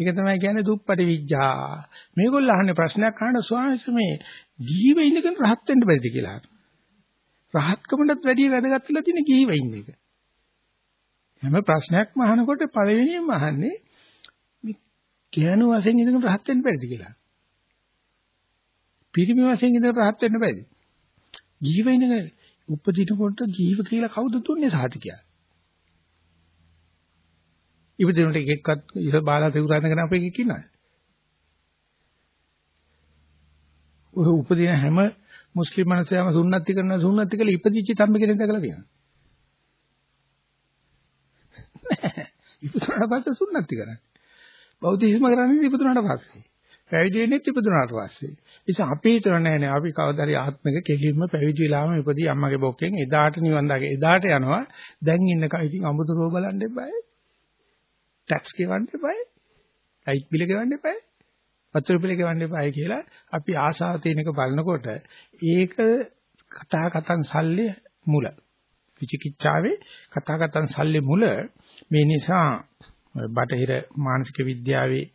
ඒක තමයි කියන්නේ දුප්පටි විඥා. මේගොල්ලෝ අහන්නේ ප්‍රශ්නයක් අහන ස්වාමීන් මේ ජීව ඉඳගෙන රහත් වෙන්න බැරිද කියලා. රහත්කමටත් වැඩිය වැදගත් වෙලා තියෙන ජීව ඉන්න එක. හැම ප්‍රශ්නයක්ම අහනකොට පළවෙනියෙන්ම අහන්නේ මේ කියනු වශයෙන් ඉඳගෙන රහත් වෙන්න බැරිද කියලා. පිරිමි වශයෙන් ඉඳගෙන රහත් වෙන්න බැරිද? ජීව ඉඳගෙන උපදිනකොට ජීව කියලා කවුද දුන්නේ සාතිකය? ඉපදෙනට එකෙක්වත් ඉස බාලා තෙවුරාගෙන අපේ එකෙක් ඉන්නවද? ඔය උපදින හැම මුස්ලිම් මනසයම සුන්නත්ති කරන සුන්නත්ති කියලා ඉපදිච්ච තම්බ කෙනෙක් දැකලා තියෙනවා. *laughs* ඉපදුනාට පස්සේ සුන්නත්ති කරන්නේ. බෞද්ධිසම කරන්නේ ඉපදුනාට පස්සේ. පැවිදි වෙන්නේ ඉපදුනාට පස්සේ. ඉතින් අපි හිතන නෑ නෑ අපි කවදාරි ආත්මික කෙලින්ම පැවිදි වෙලාම ඉපදී අම්මගේ බොක්කෙන් එදාට නිවන් දාගේ එදාට යනවා. දැන් ඉන්නකයි ඉතින් අමුතුරෝ බලන්න එපායි. ටැක්ස් ගෙවන්න එපායි. ලයිට් බිල ගෙවන්න එපායි. වතුර බිල ගෙවන්න එපායි කියලා අපි ආශාව තියෙනක බලනකොට ඒක කතා කතන් සල්ලි මුල. විචිකිච්ඡාවේ කතා කතන් සල්ලි මුල මේ නිසා බටහිර මානසික විද්‍යාවේ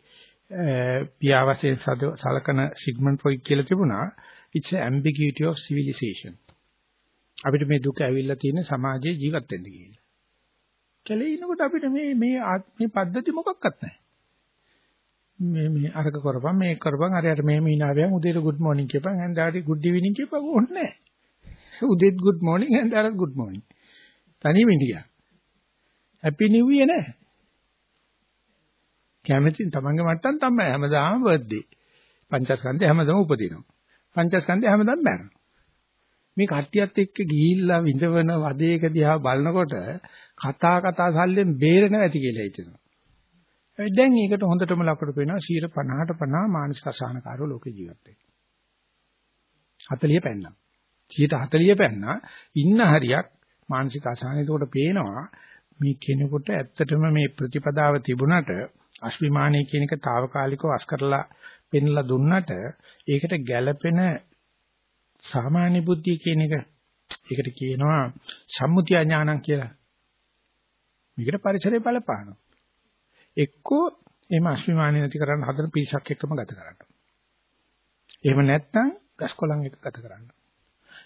පියාවසෙන් සලකන සිග්මන්ඩ් ෆ්‍රොයිඩ් කියලා තිබුණා it's an ambiguity of civilization අපිට මේ දුක ඇවිල්ලා තියෙන සමාජයේ ජීවත් වෙන්න කියලා. කැලේ ඉනකොට අපිට මේ මේ මේ පද්ධති මොකක්වත් නැහැ. මේ මේ අරක කරපන් මේක කරපන් අරයට මෙහෙම ඉනාවියන් උදේට good morning කියපන් හන්දාට good evening කියපන් ඕනේ නැහැ. උදේට good morning හන්දාට good morning. තනියම ඉඳියා. happy new year නෑ. කැමති තමන්ගේ මට්ටම් තමයි හැමදාම බර්ත්ඩේ. පංචස්කන්ධය හැමදාම උපදිනවා. පංචස්කන්ධය හැමදාම මැරෙනවා. මේ කට්ටියත් එක්ක ගිහිල්ලා විඳවන වදේක දිහා බලනකොට කතා කතා සල්ලෙන් බේරෙන ඇති කියලා හිතෙනවා. ඒ දැන් ඒකට හොඳටම ලකුණු පේනවා 50ට 50 මානසික අසහනකාරෝ ලෝකේ ජීවත් වෙන්නේ. 40 පැන්නා. 40 පැන්නා ඉන්න හරියක් මානසික අසහන ඒකට පේනවා මේ කෙනෙකුට ඇත්තටම මේ ප්‍රතිපදාව තිබුණට අශ්විමානී කියන එක తాවකාලිකව අස් කරලා පෙන්ලා දුන්නට ඒකට ගැළපෙන සාමාන්‍ය බුද්ධිය කියන එක ඒකට කියනවා සම්මුතිය ඥානං කියලා. මේකට පරිසරය බලපානවා. එක්කෝ එහෙම අශ්විමානිය නැති කරන්න හදන පිරිසක් එක්කම ගත කරන්න. එහෙම නැත්නම් ගස්කොලන් එක ගත කරන්න.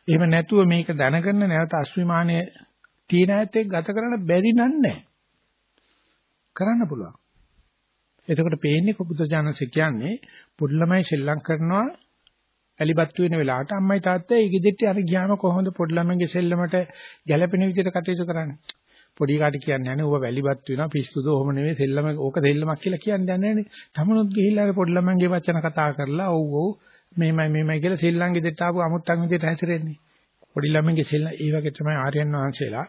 එහෙම නැතුව මේක දැනගෙන නැවත අශ්විමානිය තියෙන ඇත් එක්ක ගත කරන්න බැරි නන්නේ. කරන්න පුළුවන්. එතකොට පේන්නේ කොබුද ජානස කියන්නේ පොඩි ළමයි ශ්‍රී කරනවා ඇලිපත්තු වෙන වෙලාවට අම්මයි තාත්තයි ඒ ගෙදෙට්ට අර ගියාම කොහොමද පොඩි ළමයිගේ සෙල්ලමට ගැළපෙන විදිහට කටයුතු කරන්නේ පොඩි කාට කියන්නේ නැහැ ඌව වැලිපත් වෙනවා පිස්සුද ඔහොම නෙවෙයි සෙල්ලම ඕක සෙල්ලමක් කියලා කියන්නේ නැහැ නේ තමනුත් ගිහිල්ලා අර පොඩි ළමයිගේ වචන කතා කරලා ඔව් ඔව් මේමයි මේමයි කියලා ශ්‍රී ගෙදරට ආපු අමුත්තන් විදිහට හැසිරෙන්නේ. පොඩි ළමයිගේ සෙල්ල ඒ වගේ තමයි ආර්යයන් වහන්සේලා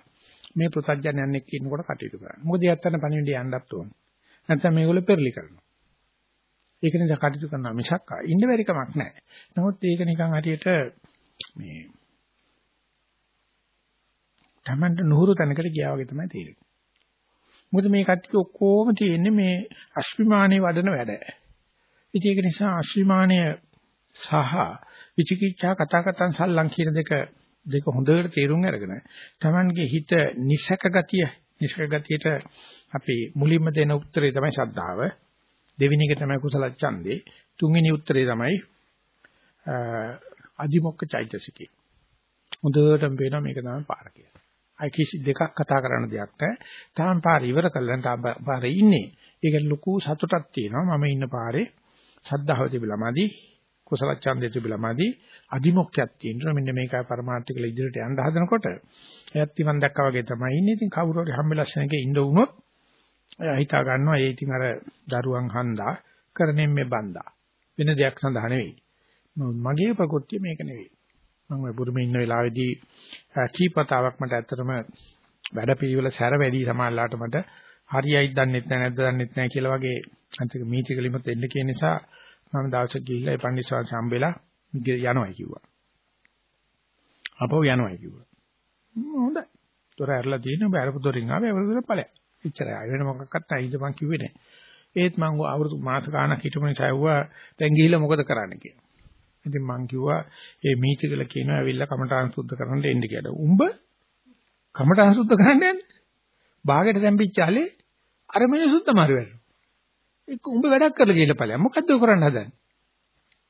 මේ පෘථග්ජනයන් එක්ක ඉන්නකොට කටයුතු කරන්නේ. මොකද යත්තන පණිවිඩය යන්නත් ඕනේ. නැත්නම් මේගොල්ලෝ පෙරලි කරනවා. ඒක නිසා කටයුතු කරනවා මිසක් ඉන්න බැරි කමක් නැහැ. නමුත් ඒක නිකන් හරියට මේ Tamanට නුහුරු තැනකට ගියා වගේ තමයි තේරෙන්නේ. මොකද මේ කට්ටිය ඔක්කොම තියෙන්නේ මේ අශ්විමානයේ වඩන වැඩ. ඉතින් ඒක නිසා අශ්විමානය සහ විචිකිච්ඡා කතා කතන් සල්ලං කියන දෙක දෙක හොඳට තේරුම් අරගෙන Tamanගේ හිත නිසක ගතිය නිසක ගතියට අපි මුලින්ම දෙන උත්තරේ තමයි ශ්‍රද්ධාව. දෙවෙනි එක තමයි කුසල ඡන්දේ. තුන්වෙනි උත්තරේ තමයි අදිමොක්ක චෛතසිකේ. හොඳටම පේනවා මේක තමයි පාර කියලා. අයි කිසි දෙකක් කතා කරන්න දෙයක් නැහැ. තාම පාර ඉවර කළා තාම පාරේ ඉන්නේ. ඒක ලොකු සතුටක් තියෙනවා. මම ඉන්න පාරේ සද්ධාව තිබිලාමදි කුසල ඡන්දය තිබිලාමදි අදිමොක්කයක් තියෙනවා. මෙන්න මේකයි පරමාර්ථ කියලා ඉදිරියට යන්න හදනකොට එයත් ඉවන් දැක්කා වගේ තමයි ඉන්නේ. ඉතින් කවුරු හරි හැම්බෙලස්සනක ඉන්න වුණොත් එයා හිතා ගන්නවා ඒ ඉතින් අර දරුවන් හන්දා කරන්නේ මේ බන්දා. වෙන දෙයක් සඳහා නෙවෙයි. මගේ ප්‍රകൃතිය මේක නෙවෙයි. මම ඔය බුරුමේ ඉන්න වෙලාවේදී කීපතාවක් මට ඇත්තටම වැඩපිළිවෙල සැර වැඩි සමාල්ලාට මට හරියයිද දන්නෙත් නැහැ නැද්ද දන්නෙත් නැහැ කියලා වගේ අන්තික මීටිකලිමුත් එන්න කියන නිසා මම දවසක් ගිහිල්ලා ඒ පන්දිස්වාංශ හම්බෙලා යනවා කිව්වා. අපෝ යනවා කිව්වා. හොඳයි. තොර ඇරලා තියෙන ඔබ අරපු දොරින් ආවේ අවුරුදු ඵලයක්. එච්චරයි. වෙන මොකක්වත් නැහැ. ඊට මං කිව්වේ නැහැ. ඒත් මං අවුරුදු මාස ගාණක් හිටපු නිසා ඇහුවා දැන් ගිහිල්ලා මොකද කරන්න කියලා. ඉතින් මං කිව්වා මේ මීචකල කියනවා ඇවිල්ලා කමඨාන් සුද්ධ කරන්න එන්න කියලා. උඹ කමඨාන් සුද්ධ කරන්න යන්නේ? බාගෙට දැම්පිච්ච allele අර මිනිසුත් මාරු වෙනවා. ඒක උඹ වැඩක් කරලා ගිහලා ඵලයක්. මොකද්ද කරන්න හදන්නේ?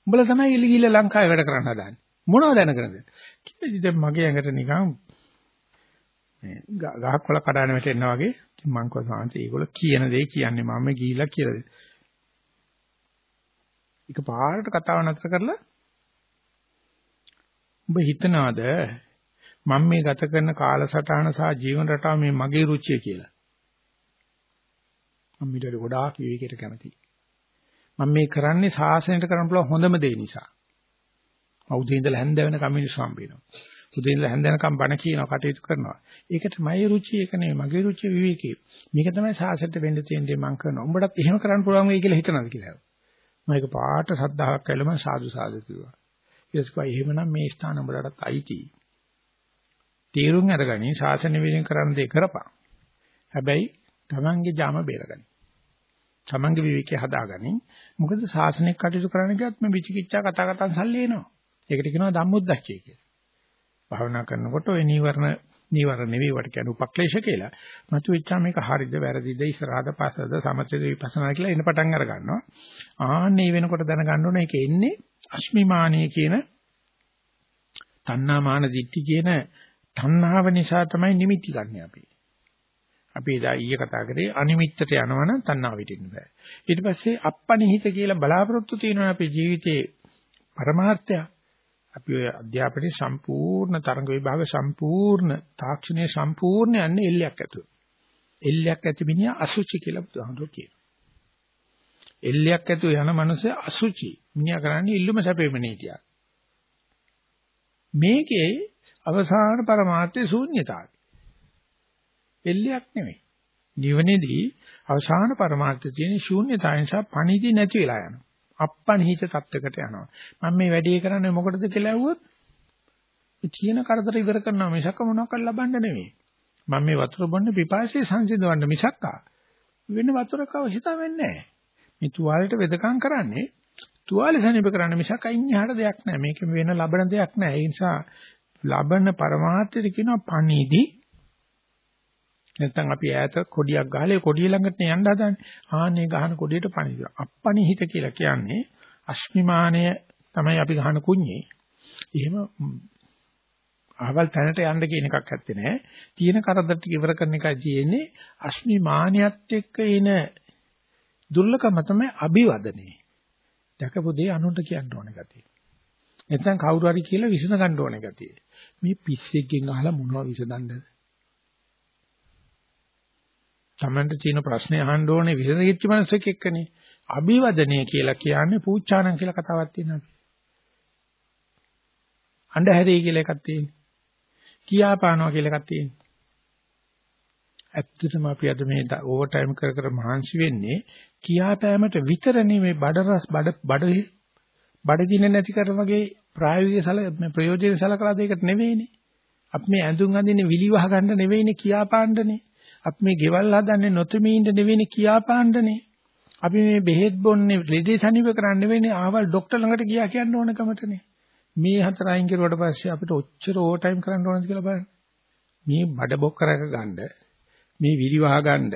උඹලා තමයි ගිහලා ලංකාවේ වැඩ කරන්න හදන්නේ. මොනවද දැනගනද? කිව්වද දැන් මගේ ඇඟට නිකන් මේ ගහක් වල කඩාන වැටෙනවා වගේ. ඉතින් මං කව සාන්ති ඒගොල්ලෝ කියන දේ කියන්නේ මම ගිහිලා කියලා දෙන්න. එක පාරට කතාව නතර කරලා උඹ හිතනවාද මම මේ ගත කරන කාලසටහන සහ ජීවන රටාව මේ මගේ රුචිය කියලා. මම ඊට ගොඩාක් විවේකයට කැමතියි. මම මේ කරන්නේ සාසනයට කරන්න පුළුවන් හොඳම දේ නිසා. උදේ ඉඳලා හැන්ද වෙන කමිනිස් හම්බෙනවා. උදේ ඉඳලා හැන්ද වෙනකම් බණ කියනවා කටයුතු කරනවා. ඒක තමයි රුචිය ඒක නෙවෙයි මගේ රුචිය විවේකී. මේක තමයි සාසනයට වෙන්න තියෙන දේ මම කරනවා. උඹටත් එහෙම කරන්න පුළුවන් වෙයි කියලා හිතනවාද කියලා. මම ඒක පාට සද්ධාාවක් ඇවිල්ලා මම සාදු සාදු කිව්වා. ඊට පස්සේ එහෙමනම් මේ ස්ථාන උඹලටත් අයිති. තීරුම් අරගනි ශාසන විදිහෙන් කරන්න දෙය කරපන්. හැබැයි තමන්ගේ ජාම බේරගනි. තමන්ගේ විවේකේ හදාගනි. මොකද ශාසනික කටයුතු කරන්න ගියත් මේ විචිකිච්ඡා කතා කතාන් සල්ලි එනවා. ඒකට කියනවා ධම්මොද්දච්චය කියලා. භාවනා කරනකොට ওই නීවරණ නීවරණ නෙවෙයි වට කියන උපක්ලේශ කියලා. මතු වෙච්චා මේක හරිද වැරදිද ඉස්සරහද පස්සද සමථද විපස්සනා කියලා එන පටන් අර ගන්නවා. ආන්නේ වෙනකොට දැනගන්න ඕනේ ඒක එන්නේ අස්මිමානීය කියන තණ්හාමාන දිට්ඨි කියන තණ්හාව නිසා තමයි නිමිති ගන්න අපි. අපි එදා ඊයේ කතා කරේ අනිමිත්තට යනවනම් තණ්හාව විටින්න බෑ. ඊට පස්සේ අප්පනිහිත කියලා බලාපොරොත්තු තියෙනවා අපේ ජීවිතේ පරමාර්ථය. අපි ඔය අධ්‍යාපනයේ සම්පූර්ණ තරඟ විභාග සම්පූර්ණ තාක්ෂණයේ සම්පූර්ණ යන්නේ එල්ලයක් ඇතුළු. එල්ලයක් ඇති මිනිහා අසුචි කියලා බුදුහාමුදුරුවෝ කියනවා. එල්ලයක් ඇතුළු යන මනුස්සයා අසුචි. මිනිහා කරන්නේ ඉල්ලුම සැපෙම නීතියක්. මේකේ අවසාන પરමාර්ථය ශූන්‍යතාවය. එල්ලයක් නෙමෙයි. ජීවනයේදී අවසාන પરමාර්ථය තියෙන ශූන්‍යතාවය නිසා පණිදි නැති වෙලා යනවා. අප්පනිහිත තත්වයකට යනවා. මම මේ වැඩේ කරන්නේ මොකටද කියලා ඇහුවොත් තියෙන කරදර ඉවර කරනවා මිසක් මොනවාක්වත් ලබන්න නෙමෙයි. මම මේ වතුර බොන්න පිපාසය සංසිඳවන්න මිසක් වෙන වතුරක අවශ්‍යතාව වෙන්නේ නැහැ. මේ තුවාලෙට වෙදකම් කරන්නේ තුවාලෙ සනීප කරන්න මිසක් අයින්හාට දෙයක් නැහැ. මේක වෙන ලබන දෙයක් නැහැ. ඒ නිසා ලබන પરමාර්ථයට කියනවා පණිදි නැත්නම් අපි ඈත කොඩියක් ගහලා ඒ කොඩිය ළඟට යන්න හදන්නේ. ආන්නේ ගහන කොඩියට පණිද. අප්පනිහිත කියලා කියන්නේ අශ්මිමානය තමයි අපි ගහන කුඤ්ඤේ. එහෙම අහවල් තැනට යන්න කියන එකක් ඇත්තේ නැහැ. තියෙන කරදර ටික ඉවර කරන එකයි තියෙන්නේ. අශ්මිමානියත් එක්ක එන දුර්ලභම තමයි අභිවදනේ. දැකපු දේ අනුන්ට කියන්න ඕන ගතිය. නැත්නම් කවුරු හරි කියලා විසඳ ගන්න ඕන ගතිය. මේ පිස්සෙක්ගෙන් අහලා මොනවද විසඳන්නද? Tamanට තියෙන ප්‍රශ්නේ අහන්න ඕනේ විසඳෙච්ච මනසක එක්කනේ. අභිවදනය කියලා කියන්නේ පූජානම් කියලා කතාවක් තියෙනවා. අන්ධහැරී කියලා එකක් තියෙනවා. කියාපානවා කියලා එකක් තියෙනවා. ඇත්තටම අපි අද මේ ඕවර් ටයිම් කර කර මහන්සි වෙන්නේ කියාපෑමට විතරනේ මේ බඩ රස් බඩ බඩ බඩගින්න නැති කර වගේ ප්‍රායෝගික සල ප්‍රයෝජන සලකලා දෙයකට නෙවෙයිනේ. අපි මේ ඇඳුම් අඳින්නේ විලිවහ ගන්න නෙවෙයිනේ කියාපාන්නනේ. අපි මේ ගෙවල් හදන්නේ නොතෙමී ඉන්න නෙවෙයිනේ කියාපාන්නනේ. අපි මේ බෙහෙත් බොන්නේ ලෙඩේ සනීප කරන්න නෙවෙයිනේ ආවල් ડોක්ටර් ළඟට ගියා කියන්න ඕන කමටනේ. මේ හතර අයින් කරුවට පස්සේ අපිට ඔච්චර ඕවර් ටයිම් කරන්න ඕනද කියලා බලන්න. මේ බඩ බොක් කරක ගන්න මේ විලිවහ ගන්න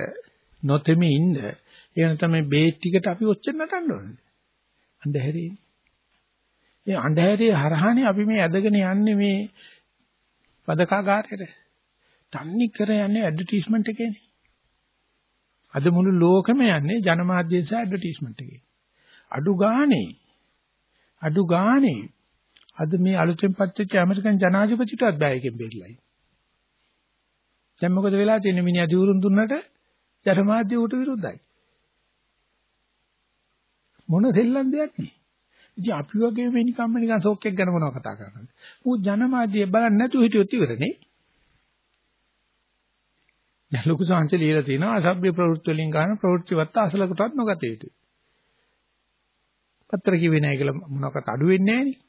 නොතෙමී ඉන්න ඒ තමයි බේත් ටිකට අපි ඔච්චර නටන්න ඕනේ. අන්ධහැරේනේ. ඒ අන්ධහැරේ හරහානේ අපි මේ ඇදගෙන යන්නේ මේ පදකාගාරයට. තන්නේ කර යන්නේ ඇඩ්වර්ටයිස්මන්ට් එකේනේ. අද මුළු ලෝකෙම යන්නේ ජනමාධ්‍ය සහ ඇඩ්වර්ටයිස්මන්ට් එකේ. අඩු ගානේ අඩු ගානේ අද මේ අලුතෙන් පත් වෙච්ච ඇමරිකන් ජනාධිපතිටවත් බෑ එකෙන් බෙරිලයි. දැන් මොකද වෙලා තියෙන්නේ මිනිහා දියුරුම් දුන්නට ජනමාධ්‍ය උට විරුද්ධයි. මොන දෙල්ලන් දෙයක් නේ. ඉතින් අපි වගේ මේ නිකම්ම නිකන් ෂෝක් එක ගැන මොනව කතා කරන්නේ. ඌ ජනමාධ්‍ය බලන්නේ නැතුව හිටියොත් ඉවරනේ. දැන් ලොකු සංහසේ ලියලා තියෙනවා අසභ්‍ය ප්‍රවෘත්ති වලින් ගන්න ප්‍රවෘත්තිවත් අසලකටවත් නොගත යුතුයි. පත්‍ර කිව්වේ නැහැ කියලා මොනවාකට අඩු වෙන්නේ නැහැ නේ.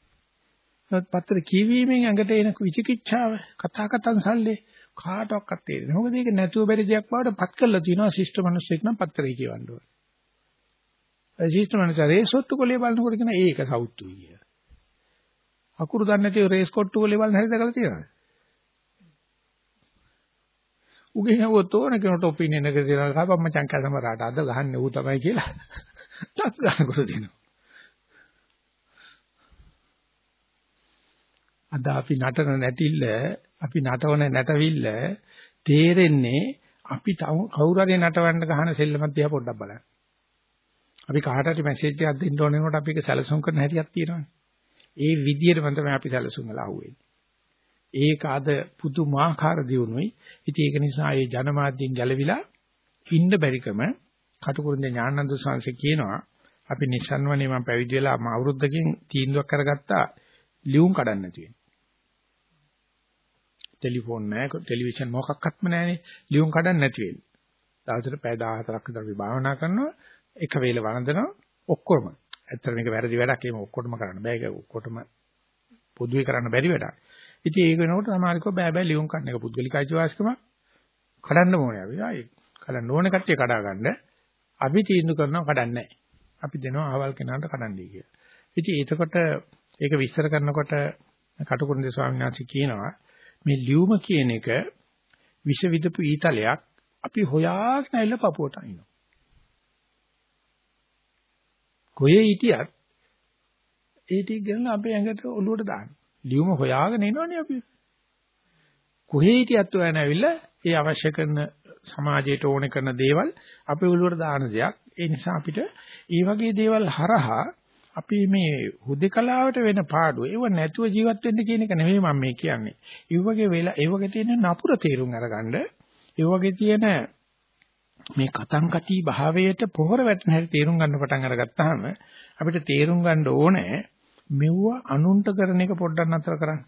පත්‍ර කියවීමෙන් ඇඟට එන විචිකිච්ඡාව කතා කතන් සල්ලේ කාටවත් තේරෙන්නේ. මොකද මේක නැතුව බැරි දෙයක් බවට පත් කරලා තියෙනවා ශිෂ්ට මිනිස්සෙක් නම් පත්‍රය කියවන්න ඕනේ. ඒ ශිෂ්ට මිනිසා රේස් ඔට්ටු කොලේ බලනකොට කියන ඒක සවුත්තුයි කිය. අකුරු දන්නේ නැතිව රේස් කොට්ටු කොලේ බලන හැටි දැකලා තියෙනවද? උගේ නවොත් ඕන කෙනෙකුට ඔපිනියන් එක දෙනවා කපම් මචං කසමරාට අද ගහන්නේ ඌ තමයි කියලා. ටක් ගන්නකොට දෙනවා. අද අපි නටන නැටිල්ල අපි නටවන නැටවිල්ල තේරෙන්නේ අපි කවුරු හරි නටවන්න ගහන සෙල්ලමක් දිහා පොඩ්ඩක් බලන්න. අපි කාට හරි මැසේජ් එකක් දෙන්න ඕන වෙනකොට අපි ඒක සැලසුම් කරන හැටියක් තියෙනවානේ. ඒ විදිහටම තමයි අපි සැලසුම් වල අහුවෙන්නේ. ඒක අද පුදුමාකාර දියුණුවයි. ඉතින් ඒක නිසා මේ ජනමාධ්‍යෙන් ගැලවිලා ඉන්න බැරිකම කටුකුරුන්දේ ඥානන්ද සංසය කියනවා අපි නිසන්වනේ මම පැවිදි වෙලා අවුරුද්දකින් තීන්දුවක් කරගත්තා ලියුම් කඩන්න නැති වෙන. ටෙලිෆෝන් නැහැ, ටෙලිවිෂන් මොකක්වත්ම නැහැනේ. ලියුම් කඩන්න නැති වෙන්නේ. දවසට පැය 14ක් විතර අපි භාවනා කරනවා. එක වේල වළඳනවා ඔක්කොම. ඇත්තට මේක වැරදි වැඩක්. ඒක ඔක්කොටම කරන්න බෑ. ඒක ඔක්කොටම පොදුවේ කරන්න බැරි වැඩක්. ඉතින් ඒක වෙනකොට සමහරකෝ බෑ බෑ ලියුම් කන්න එක පුද්ගලික අයිතිවාසිකම කඩන්න ඕනේ අපි. ආයේ කඩන්න ඕනේ කට්ටිය කඩා ගන්න. අපි තීන්දුව කරනවා කඩන්නේ නැහැ. අපි දෙනවා අහවල් කෙනාට කඩන්නයි කියලා. ඉතින් එතකොට ඒක විස්තර කරනකොට කටුකුරුන්දේ ස්වාමීන් වහන්සේ කියනවා මේ ලියුම කියන එක විෂ විදපු ඊතලයක් අපි හොයාගෙන ඇවිල්ලා පපුවට අයින්නවා. කොහේ හිටියත් ඒ ටික ගන්න අපේ ඇඟට ඔලුවට දාන්න. ලියුම හොයාගෙන එනවනේ අපි. කොහේ හිටියත් ඔයන ඇවිල්ලා ඒ අවශ්‍ය කරන සමාජයට ඕන කරන දේවල් අපේ ඔලුවට දාන දෙයක්. ඒ නිසා අපිට මේ වගේ දේවල් හරහා අපි මේ හුදකලාවට වෙන පාඩුව ඒව නැතුව ජීවත් වෙන්න කියන එක නෙමෙයි මම මේ කියන්නේ. ඒ වගේ වෙලා ඒ වගේ තියෙන නපුර තේරුම් අරගන්න ඒ වගේ තියෙන මේ කතං කති භාවයට පොහොර වැටෙන හැටි තේරුම් ගන්න පටන් අරගත්තාම අපිට තේරුම් ගන්න ඕනේ මෙව්ව අනුන්ට කරන එක පොඩ්ඩක් නතර කරන්න.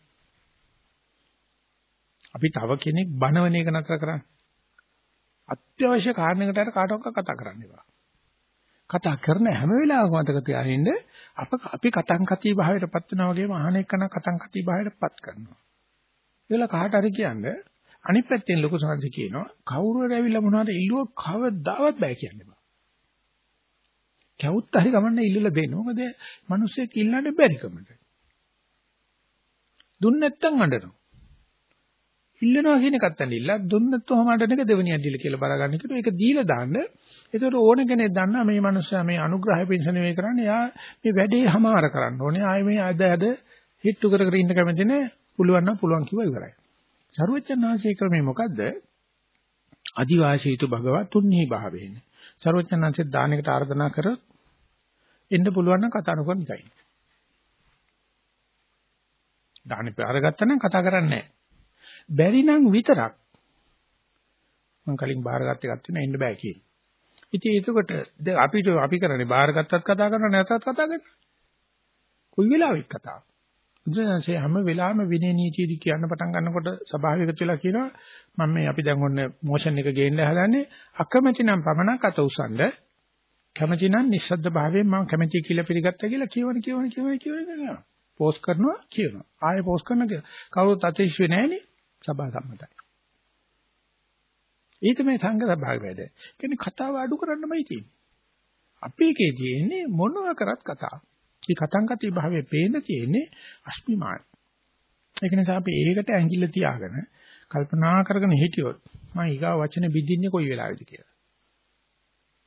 අපි තව කෙනෙක් බනවන එක නතර කරන්න. අත්‍යවශ්‍ය කාරණයකට කාටවත් කතා කරන්න එපා. කතා කරන හැම වෙලාවකම මතක තියාගන්න අප අපි කතං කති භාවයටපත් වෙනා වගේම අහන එකන කතං කති භාවයටපත් කරනවා. ඒල කාට හරි කියන්නේ අනිත් පැත්තෙන් ලොකු සංසි කියනවා කවුරු හරි ඇවිල්ලා මොනවද ඉල්ලුව කවදාවත් බෑ කියන්න බෑ. කැවුත් හරි ගමන්න ඉල්ලලා දෙන්න. මොකද මිනිස්සෙක් ඉල්ලන්න බැරි කමට. දුන්න නැත්තම් අඬනවා. ඉල්ලනවා කියන එකත් ඇලිලා දුන්නත් ඔහම අඬන එක දෙවෙනි අඩියල කියලා බාරගන්න කිව්වා. ඒක දීලා දාන්න. ඒතකොට ඕන කෙනෙක් දන්නා මේ මිනිස්සයා මේ අනුග්‍රහය පිණිස නෙවෙයි කරන්නේ. යා මේ වැඩේ හමාර කරන්න ඕනේ. ආයේ මේ අද අද හිට්ටු කර කර ඉන්න කැමති නේ. පුළුවන් නම් පුළුවන් කිව්වා ඉවරයි. සරුවචනාංශයේ ක්‍රමය මොකද්ද? අදිවාසීතු භගවත් තුන්හි භාවයෙන්. සරුවචනාංශයේ දානයකට ආර්දනා කර එන්න පුළුවන් නම් කතා නොකර නිකයි. දානෙ පාරගත්තා නම් කතා කරන්නේ නැහැ. බැරි නම් විතරක් මම කලින් බාරගත්ත එකක් තියෙනවා එන්න බෑ කියන. ඉතින් එතකොට අපිට අපි කරන්නේ බාරගත්තත් කතා කරනවා නැතත් කතා කරනවා. කොයි වෙලාවෙත් කතා. බුදුසසුනේ හැම වෙලාවෙම විනය නීතියදි කියන්න පටන් ගන්නකොට ස්වභාවික වෙලා කියනවා මම මේ අපි දැන් ඔන්න මොෂන් එක ගේන්න හදන්නේ අකමැති නම් පමණක් අත උසන්ද කැමැති නම් නිස්සද්ද භාවයෙන් මම කැමැති කියලා පිළිගත්තා කියලා කියවන කියවන කියවන කියවන කියනවා පෝස්ට් කරනවා කියනවා ආයෙ පෝස්ට් කරනවා කියලා කවුරුත් අතිශය නැහැනේ සභා සම්මතයි ඒ තමයි සංඝ සභාවේ වැඩ. කියන්නේ කතාව අඩු කරන්නමයි තියෙන්නේ. අපි එකේ තියෙන්නේ මොනවා කරත් කතාව. මේ කතං කති භාවයේ පේන තියෙන්නේ අස්මිමාන. ඒක නිසා අපි ඒකට ඇඟිල්ල තියාගෙන කල්පනා කරගෙන හිටියොත් මම ඊගා වචන බින්දින්නේ කොයි වෙලාවෙද කියලා.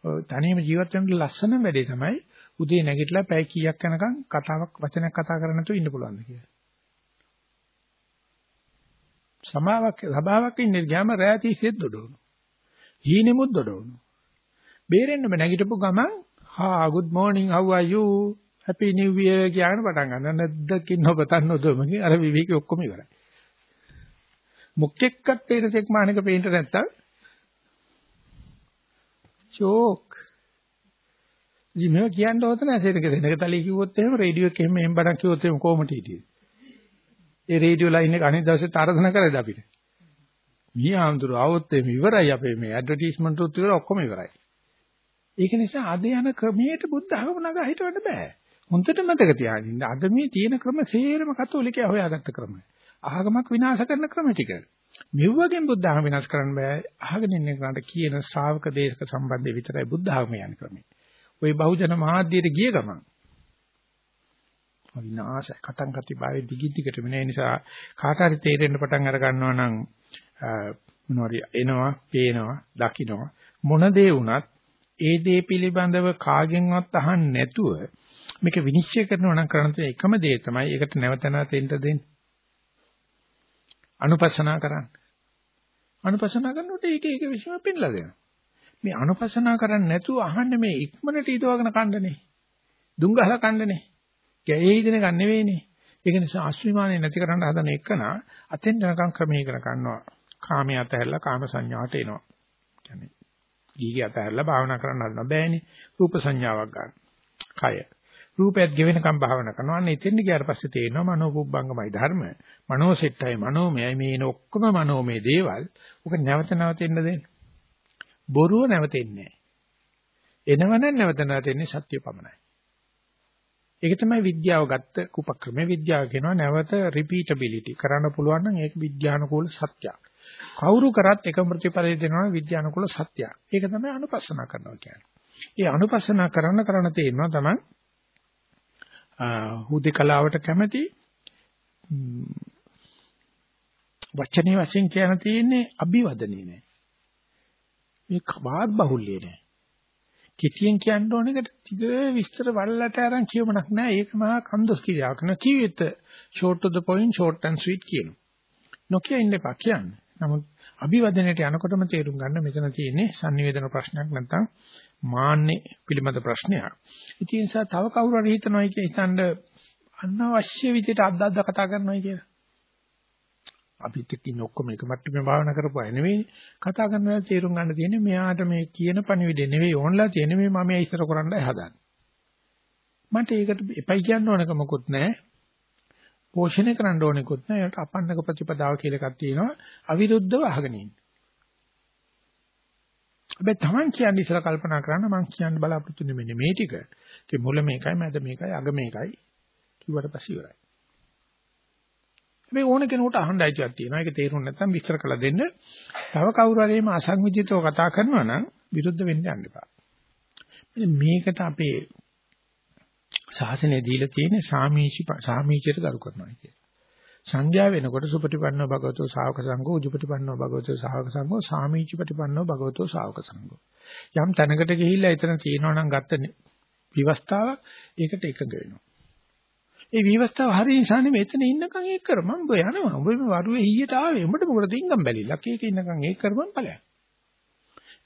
ඔය තනියම ජීවත් වෙන්න ලස්සන වැඩේ තමයි උදේ නැගිටලා පැය කීයක් යනකම් කතාවක් වචනයක් කතා කරන්න නැතුව ඉන්න පුළුවන්ද කියලා. සමාවක් සභාවක් ඉන්නේ ගියාම රැය 30ෙත් දොඩවනවා. හීනෙමුත් දොඩවනවා. බේරෙන්නම නැගිටපු ගමන් හා good morning how are you happy new year කියන පටන් ගන්නවා. නැද්දකින් ඔබතන් නොදොමගේ අර විවේකී ඔක්කොම ඉවරයි. මුක්කෙක්කත් පේන තෙක් මානක පේන්න නැත්තම් ෂෝක්. ඉතින් මේක කියන්න හොත නැහැ සේනක දෙනක තලිය කිව්වොත් එහෙම රේඩියෝ එකේ එහෙම එහෙම බණක් කිව්වොත් එහෙම කොහොමද හිටියේ? ඒ රේඩියෝ ලයින් එක අනිත් දවසේ තරසන කරද අපිට. මේ ආන්දර આવොත් එimhe ඉවරයි අපේ මේ ඇඩ්වර්ටයිස්මන්ට් උත් ඉවර ඔක්කොම ඉවරයි. ඒක නිසා අද යන ක්‍රමයට බුද්ධ ආගම නගා හිටවන්න බෑ. හොන්දට මතක තියාගන්න. අද මේ තියෙන ක්‍රම සේරම කතෝලිකයා හොයාගත්ත ක්‍රම. ආගමක් විනාශ කරන ක්‍රම ටික. මෙව්වගෙන් බුද්ධ ආගම විනාශ කරන්න බෑ. අහගෙන ඉන්න කෙනාට කියන ශ්‍රාවක දේශක සම්බන්ධය විතරයි බුද්ධ ආගම යන ක්‍රමය. ওই බහුජන මාධ්‍යයට ගිය ගමන් විනාශ කතං කති භාවයේ දිගින් දිගට වෙන නිසා කාට හරි තේරෙන්න පටන් අර ගන්නවා නම් මොනවාරි එනවා, පේනවා, දකින්නවා මොන දේ වුණත් ඒ දේ පිළිබඳව කාගෙන්වත් අහන්න නැතුව මේක විනිශ්චය කරනවා නම් කරන්න තියෙන එකම දේ තමයි ඒකට නැවත නැවත එන්න දෙන්නේ. අනුපස්සනා කරන්න. අනුපස්සනා කරනකොට ඒක ඒක විශ්ව පෙන්නලා දෙනවා. මේ අනුපස්සනා කරන්නේ නැතුව අහන්නේ මේ ඉක්මනට ඊටවගෙන කණ්ඩනේ. දුම් ගහලා කණ්ඩනේ. ගැයේ ඉදෙන ගන්න නෙවෙයිනේ. ඒක නිසා අශ්විමානේ නැති කරන්න හදන එකන අතෙන් යනකම් ක්‍රමයකට ගන්නවා. කාමයේ අතහැරලා කාම සංඥාවට එනවා. කියන්නේ ගීගේ අතහැරලා භාවනා කරන්න හදන්න බෑනේ. රූප සංඥාවක් ගන්න. කය. රූපයත් ගෙවෙනකම් භාවනා කරනවා. අන්න එතෙන් ගියාට පස්සේ තේරෙනවා මනෝකුබ්බංගමයි ධර්ම. මනෝසෙට්ටයි මනෝමයයි මේ එන ඔක්කොම මනෝමය දේවල්. ඔක නැවත නැවත එන්න දෙන්න. බොරුව නැවතෙන්නේ නැහැ. එනවනම් නැවත නැවතෙන්නේ සත්‍ය පමණයි. ඒක තමයි විද්‍යාව ගත්ත උපක්‍රමය. විද්‍යාව කියනවා නැවත රිපීටබිලිටි කරන්න පුළුවන් නම් ඒක විද්‍යානුකූල සත්‍යයක්. කවුරු කරත් එකම ප්‍රතිපලය දෙනවා විද්‍යානුකූල සත්‍යයක්. ඒක තමයි අනුපස්සනා කරනවා කියන්නේ. ඒ අනුපස්සනා කරන කරන තේරෙනවා තමයි හුදේකලාවට කැමති වචනේ වශයෙන් කියන තියෙන්නේ අභිවදනේ නෑ. මේ වාග් බහුල්‍ය නෑ. කිතියෙන් කියන්න ඕන එකට ටික විස්තර වලට අරන් කියවමක් නෑ. ඒක මහා කන්දස් කියාවක් න කිවිත short to the point short and sweet කියනවා. නොකිය ඉන්න එපා කියන්නේ. නමුත් අභිවදනයට යනකොටම තේරුම් ගන්න මෙතන තියෙන්නේ sannivedana ප්‍රශ්නයක් නැත්නම් මාන්නේ පිළිබඳ ප්‍රශ්නයක්. ඉතින් ඒ නිසා තව කවුරු හරි හිතනවා කිය හිතනද අනවශ්‍ය විදිහට අද්දද්ද කතා කරනවා කියලා. අපිත් එක්ක ඉන්න ඔක්කොම එක මට්ටමේ භාවනා කරපුවා නෙවෙයි කතා කරනවා තේරුම් ගන්න තියෙන්නේ මෙයාට මේ කියන පණිවිඩය නෙවෙයි ඕන්ලා තියෙන්නේ මේ මම ඉස්සර කරන්නයි හදන්නේ. මට ඒකට එපයි කියන්න ඕනක මොකුත් නැහැ. පෝෂණය කරන්න ඕනෙකුත් නෑ. ඒකට අපන්නක ප්‍රතිපදාව කියලා එකක් තියෙනවා. අවිරුද්ධව අහගෙන ඉන්න. හැබැයි Taman කියන්නේ ඉස්සලා කල්පනා කරන්න මං කියන්න බලාපොරොත්තු වෙන්නේ මේ ටික. ඒ මුල මේකයි, මැද මේකයි, අග මේකයි. කිව්වට පස්සේ ඉවරයි. හැබැයි ඕන කෙනෙකුට අහන්න අයිතියක් තියෙනවා. ඒක තේරුම් නැත්නම් විස්තර කළ දෙන්න. තව කවුරු හරි මේ අසංවිධිතව කතා කරනවා නම් විරුද්ධ වෙන්න යන්න එපා. මේකට අපේ ශාසනය දීලා තියෙන්නේ සාමීචි සාමීචයට ගරු කරනවා කියන්නේ. සංඥා වෙනකොට සුපටිපන්නෝ භගවතෝ ශාවක සංඝෝ උජුපටිපන්නෝ භගවතෝ ශාවක සංඝෝ සාමීචි පටිපන්නෝ භගවතෝ ශාවක සංඝෝ. යම් තැනකට ගිහිල්ලා එතන තියෙනවා නම් ගත්ත විවස්ථාවක් ඒකට එකඟ වෙනවා. ඒ විවස්ථාව හරිය නිසා නෙමෙයි එතන ඉන්නකන් ඒක කරමන් ඔබ යනවා. ඔබ මේ වරුවේ ඊයට ආවේ. උඹට මොකටද ඉංගම් බැලිලා. කේක ඉන්නකන් ඒක කරමන් ඵලයක්.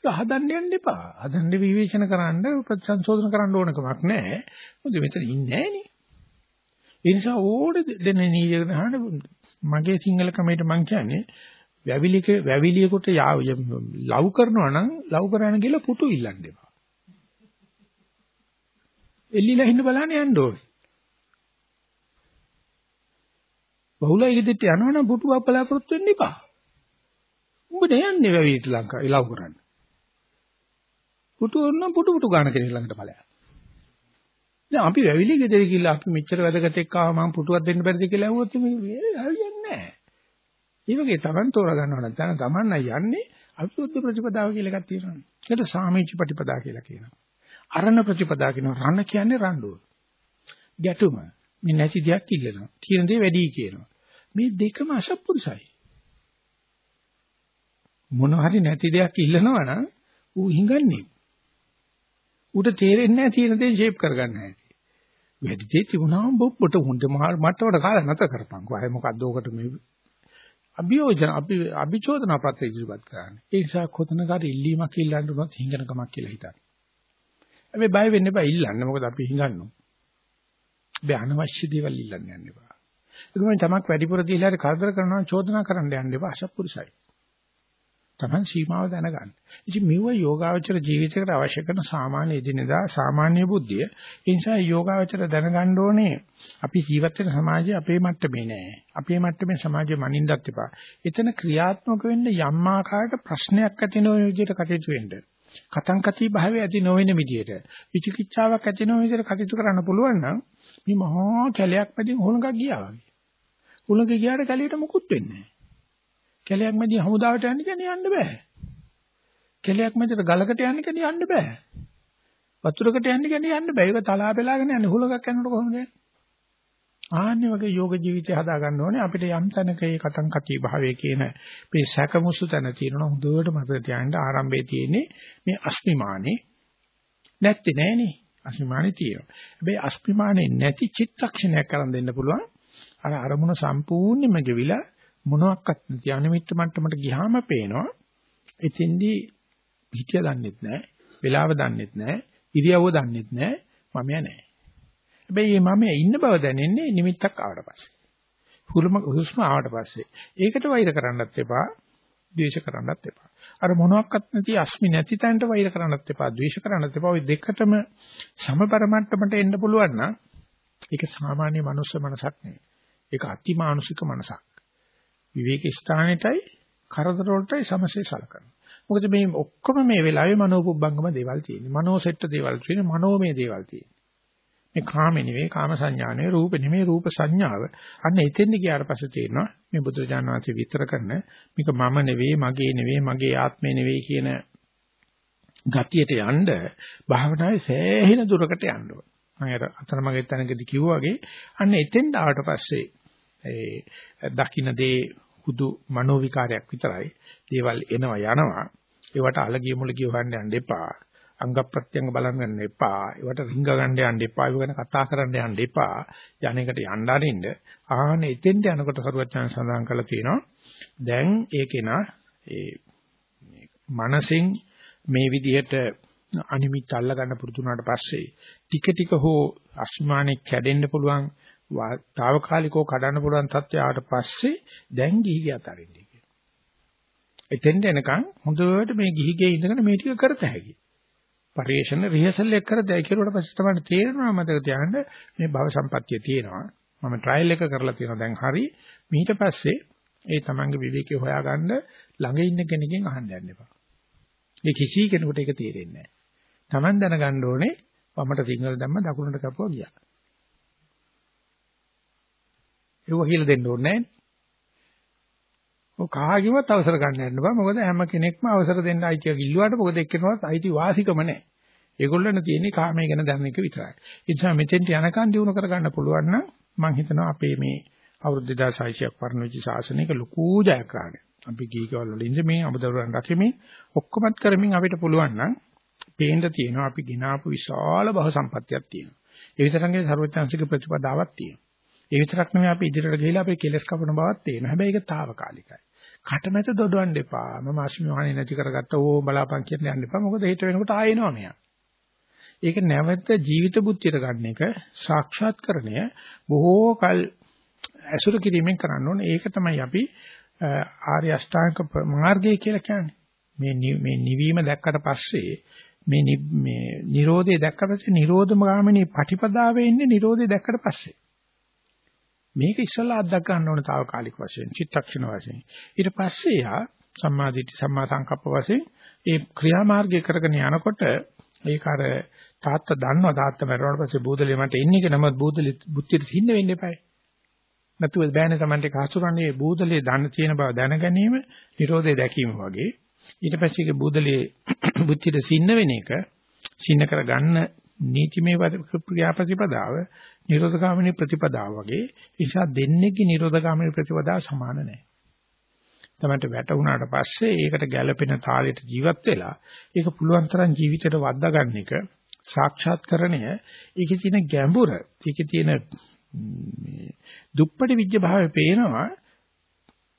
ඒක හදන්න යන්න එපා. හදන්න විවේචන කරන්න ප්‍රතිසංශෝධන කරන්න ඕන කමක් නැහැ. මොකද මෙතන ඉන්නේ නැහනේ. ඒ නිසා ඕඩ දෙන නීයකට අහන්න මගේ සිංහල ක්‍රමයට මම කියන්නේ වැවිලික වැවිලියකට ලව් කරනවා නම් ලව් කරන්න කියලා පුතු ඉල්ලන්න එපා. එල්ලිලා ඉන්න බලන්න යන්න ඕනේ. බහුලයි ගෙදරට යනවනම් පුටුවක් බලාපොරොත්තු වෙන්න එපා. උඹ නෑන්නේ වැවිට ලංකාව ඉලව් කරන්න. පුටු නම් පුටු පුටු ගන්න කෙනෙක් ළඟට ඵලයක්. දැන් අපි වැවිලි ගෙදර ගිහලා අපි මෙච්චර වැදගත් එක්ක ආව මම පුටුවක් දෙන්න බැරිද කියලා ඇහුවොත් මේ හරියන්නේ නැහැ. ඒ වගේ Taman තෝරා ගන්නව නම් දැන් Taman යන්නේ අවිරුද්ධ ප්‍රතිපදාව කියලා එකක් තියෙනවා. ඒකට සාමීච ප්‍රතිපදා කියලා කියනවා. අරණ ප්‍රතිපදා කියනවා. රණ කියන්නේ රණ්ඩුව. ගැටුම. මේ නැති දෙයක් ඉල්ලනවා. තියෙන දේ වැඩි කියනවා. මේ දෙකම අසත්පුරුසයි. මොන හරි නැති දෙයක් ඉල්ලනවා නම් ඌ හිඟන්නේ. ඌට තේරෙන්නේ නැහැ තියෙන දේ ෂේප් කරගන්න හැටි. වැඩි දේ තිබුණාම බොබ්බට හොඳ මට්ටමට කාලා නැත කරපන්කෝ. අය මොකද්ද ඕකට මේ අභියෝජන අපි අභිචෝදන පත්‍ර ඉදිරිපත් කරන්නේ. ඒ නිසා කොතනකරි ඉල්ලීමක් ඉල්ලන්න උනොත් හිඟනකමක් කියලා හිතන්න. හැබැයි බය වෙන්න එපා ඉල්ලන්න. මොකද අපි හිඟන්නෝ. බෑ අනවශ්‍ය දේවල් ඉල්ලන්න යන්න එපා. ඒකම තමක් වැඩිපුර දීලා හරි කරදර කරනවා චෝදනා කරන්න යන්න එපා අසත්පුරුසයි. Taman සීමාව දැනගන්න. ඉතින් මෙව යෝගාවචර ජීවිතයකට අවශ්‍ය කරන සාමාන්‍ය එදිනෙදා සාමාන්‍ය බුද්ධිය. ඒ නිසා යෝගාවචර දැනගන්න ඕනේ අපි ජීවත් වෙන සමාජය අපේ මට්ටමේ නෑ. අපේ මට්ටමේ සමාජය මනින්නත් එපා. එතන ක්‍රියාත්මක වෙන්න යම් ආකාරයකට ප්‍රශ්නයක් ඇති නොවන විදිහට කටයුතු වෙන්න. කතං කති භාවය ඇති නොවන විදිහට. විචිකිච්ඡාවක් ඇති නොවන විදිහට කටයුතු කරන්න පුළුවන් නම් මේ මහා කැලයක් මැදින් හොලඟක් ගියා වගේ. හොලඟ ගියාට කැලේට මුකුත් වෙන්නේ නෑ. කැලයක් මැදින් හමුදාවට යන්න කියන්නේ යන්න බෑ. කැලයක් මැදට ගලකට යන්න කියන්නේ යන්න බෑ. වතුරකට යන්න කියන්නේ යන්න බෑ. ඒක තලා පෙලාගෙන යන්නේ හුලඟක් යනකොට කොහොමද යන්නේ? ආන්නේ වගේ යෝග ජීවිතය හදා ගන්න ඕනේ අපිට යම් තැනක ඒ කතං කති භාවයේ කියන මේ සැකමුසු තැන තියෙනවා හොඳට මතක තියාගන්න ආරම්භයේ තියෙන්නේ මේ අස්මිමානේ නැත්තේ නෑනේ අස්මිමානේ තියෙනවා හැබැයි අස්මිමානේ නැති චිත්තක්ෂණයක් කරන් දෙන්න පුළුවන් අර අරමුණ සම්පූර්ණයෙන්ම ගෙවිලා මොනවත් නැති. අනිමිත්ත මට්ටමට ගියාම පේනවා එතෙන්දී හිතිය දන්නෙත් නැහැ වෙලාව දන්නෙත් නැහැ ඉරියව්ව දන්නෙත් නැහැ මම නැහැ හැබැයි මේ මම ඉන්න බව දැනෙන්නේ නිමිත්තක් ආවට පස්සේ. හුරුම හුස්ම ආවට පස්සේ. ඒකට වෛර කරන්නත් එපා ද්වේෂ කරන්නත් එපා. අර මොනවත් නැති අස්මි නැති තැනට වෛර කරන්නත් එපා ද්වේෂ කරන්නත් එපා. ওই දෙකටම සමබර මට්ටමට එන්න පුළුවන් නම් ඒක සාමාන්‍ය මනුස්ස මනසක් නෙවෙයි. ඒක අතිමානුෂික මනසක්. විවේක ස්ථානෙටයි කරදර වලටයි සමසේ සලකනවා. මොකද මේ ඔක්කොම මේ වෙලාවේ මනෝපුබ්බංගම දේවල් තියෙන්නේ. මනෝසෙට්ට දේවල් තියෙන්නේ. මනෝමය දේවල් තියෙන්නේ. මේ කාම නෙවෙයි කාම සංඥා නෙවෙයි රූප නෙවෙයි රූප සංඥාව. අන්න එතෙන්ද ගියාට පස්සේ තේරෙනවා මේ බුදුරජාණන් වහන්සේ විතර කරන මේක මම නෙවෙයි මගේ නෙවෙයි මගේ ආත්මේ නෙවෙයි කියන ගතියට යන්න භාවනාවේ සෑහෙන දුරකට යන්න ඕන. මම අර අතරමඟ තැනකදී කිව්වා වගේ අන්න එතෙන්ට ආවට පස්සේ ඒ දකින්න දේ හුදු මනෝ විකාරයක් විතරයි. දේවල් එනවා යනවා. ඒවට අලගිය මුලගිය හොයන්න යන්න එපා. අංග ප්‍රත්‍යංග බලන්න යන්න එපා. ඒවට රිංග ගන්න යන්න එපා. ඒක ගැන කතා කරන්න යන්න එපා. යන්නේකට යන්න අරින්න. ආහනේ එතෙන්ට යනකොට සරුවචන සඳහන් කරලා තියෙනවා. දැන් ඒකේන ඒ මනසින් මේ විදිහට අනිමිත් අල්ල ගන්න පුරුදු වුණාට පස්සේ ටික ටික හෝ අස්මානේ කැඩෙන්න පුළුවන් తాවකාලිකව කඩන්න පුළුවන් තත්ත්වය ආවට පස්සේ දැන් ගිහිගේ අතරින්නේ කියලා. එතෙන්ට එනකන් හොඳට මේ ගිහිගේ ඉඳගෙන මේ ටික කරත හැකියි. පරිේශන රිහර්සල් එක කර දැයි කෙරුවට පස්සේ තමයි තේරෙනවා මතක තියාගන්න මේ භව සම්පත්තිය තියෙනවා. මම ට්‍රයිල් එක කරලා තියෙනවා දැන් හරි. ඊට පස්සේ ඒ තමන්ගේ විවේකේ හොයාගන්න ළඟ ඉන්න කෙනකින් අහන්න යන්න එපා. මේ කිසි කෙනෙකුට ඒක තේරෙන්නේ නැහැ. තමන් දැනගන්න ඕනේ වමට සිංහල දැම්ම දකුණට කපුවා ගියා. ඒව කියලා දෙන්න ඕනේ නැහැ. ඔය කාගේවත් අවසර ගන්න යන්න බෑ. මොකද හැම කෙනෙක්ම අවසර දෙන්න අයිතිය කිල්ලුවාට මොකද එක්කෙනාට අයිති වාසිකම නැහැ. ඒගොල්ලන් තියෙන්නේ කාමයේ ගැන දැනන එක විතරයි. ඒ නිසා මෙතෙන්ට යනකන් දිනු කරගන්න පුළුවන් නම් මම හිතනවා අපේ මේ අවුරුදු 2600ක් පරණ වෙච්ච ශාසනයක ලකූ ජයග්‍රහණයක්. අපි ගීකවල වලින්ද මේ අමුදරුවන් රැකෙමින් ඔක්කොමත් කරමින් අපිට පුළුවන් නම් පේන්න තියෙනවා අපි ගినాපු විශාල බහ සම්පත්තියක් තියෙනවා. ඒ විතරක් නෙවෙයි ਸਰවඥාන්සික ප්‍රතිපදාවක් තියෙනවා. ඒ විතරක් නෙමෙයි අපි ඉදිරියට ගිහිලා අපේ කෙලස් කපන බවක් තියෙනවා. හැබැයි ඒක తాවකාලිකයි. කටමැත දොඩවන්න එපා. මම ආශ්‍රම වහනේ නැති කරගත්ත ඕ බලාපන් කියන යන්න එපා. මොකද හිත වෙනකොට ආයෙනවා මෙයා. ඒක නැවත ජීවිත බුද්ධියට ගන්න එක සාක්ෂාත්කරණය බොහෝ කල ඇසුරු කිරීමෙන් කරන්න ඕනේ. ඒක තමයි අපි ආර්ය අෂ්ටාංග මාර්ගය කියලා කියන්නේ. මේ මේ නිවීම දැක්කට පස්සේ මේ මේ Nirodhe දැක්කට පස්සේ Nirodha ගාමිනී පටිපදාවේ ඉන්නේ Nirodhe දැක්කට පස්සේ. මේක ඉස්සලා අත්දක් ගන්න ඕන తాවකාලික වශයෙන්, චිත්තක්ෂණ වශයෙන්. ඊට පස්සේ යා සම්මාදිට්ඨි සම්මා සංකප්ප වශයෙන් ඒ ක්‍රියාමාර්ගය කරගෙන යනකොට ඒක අර තාත්තා දන්නවා තාත්තා මරුණාට පස්සේ බූදලේ මට එන්නේ කියලා නමුත් බූදලේ බුද්ධියට හින්න වෙන්න එපායි. නැතුව බෑනේ Tamante කහසුරන්නේ බූදලේ දන්න තියෙන බව දැන ගැනීම නිරෝධය දැකීම වගේ. ඊට පස්සේ ඒක බූදලේ *coughs* බුද්ධියට සින්න වෙන එක සින්න කරගන්න නීතිමය ක්‍රියාපතිපදාව නිරෝධගාමිනී ප්‍රතිපදාව වගේ නිසා දෙන්නේගේ නිරෝධගාමිනී ප්‍රතිපදාව සමාන නැහැ. තමයි වැටුණාට පස්සේ ඒකට ගැළපෙන තාලෙට ජීවත් වෙලා ඒක පුළුවන් තරම් ජීවිතේට වද්දා ගන්න එක සාක්ෂාත්කරණය ඒකේ තියෙන ගැඹුර ඒකේ තියෙන මේ දුප්පටි විජ්ජ භාවය පේනවා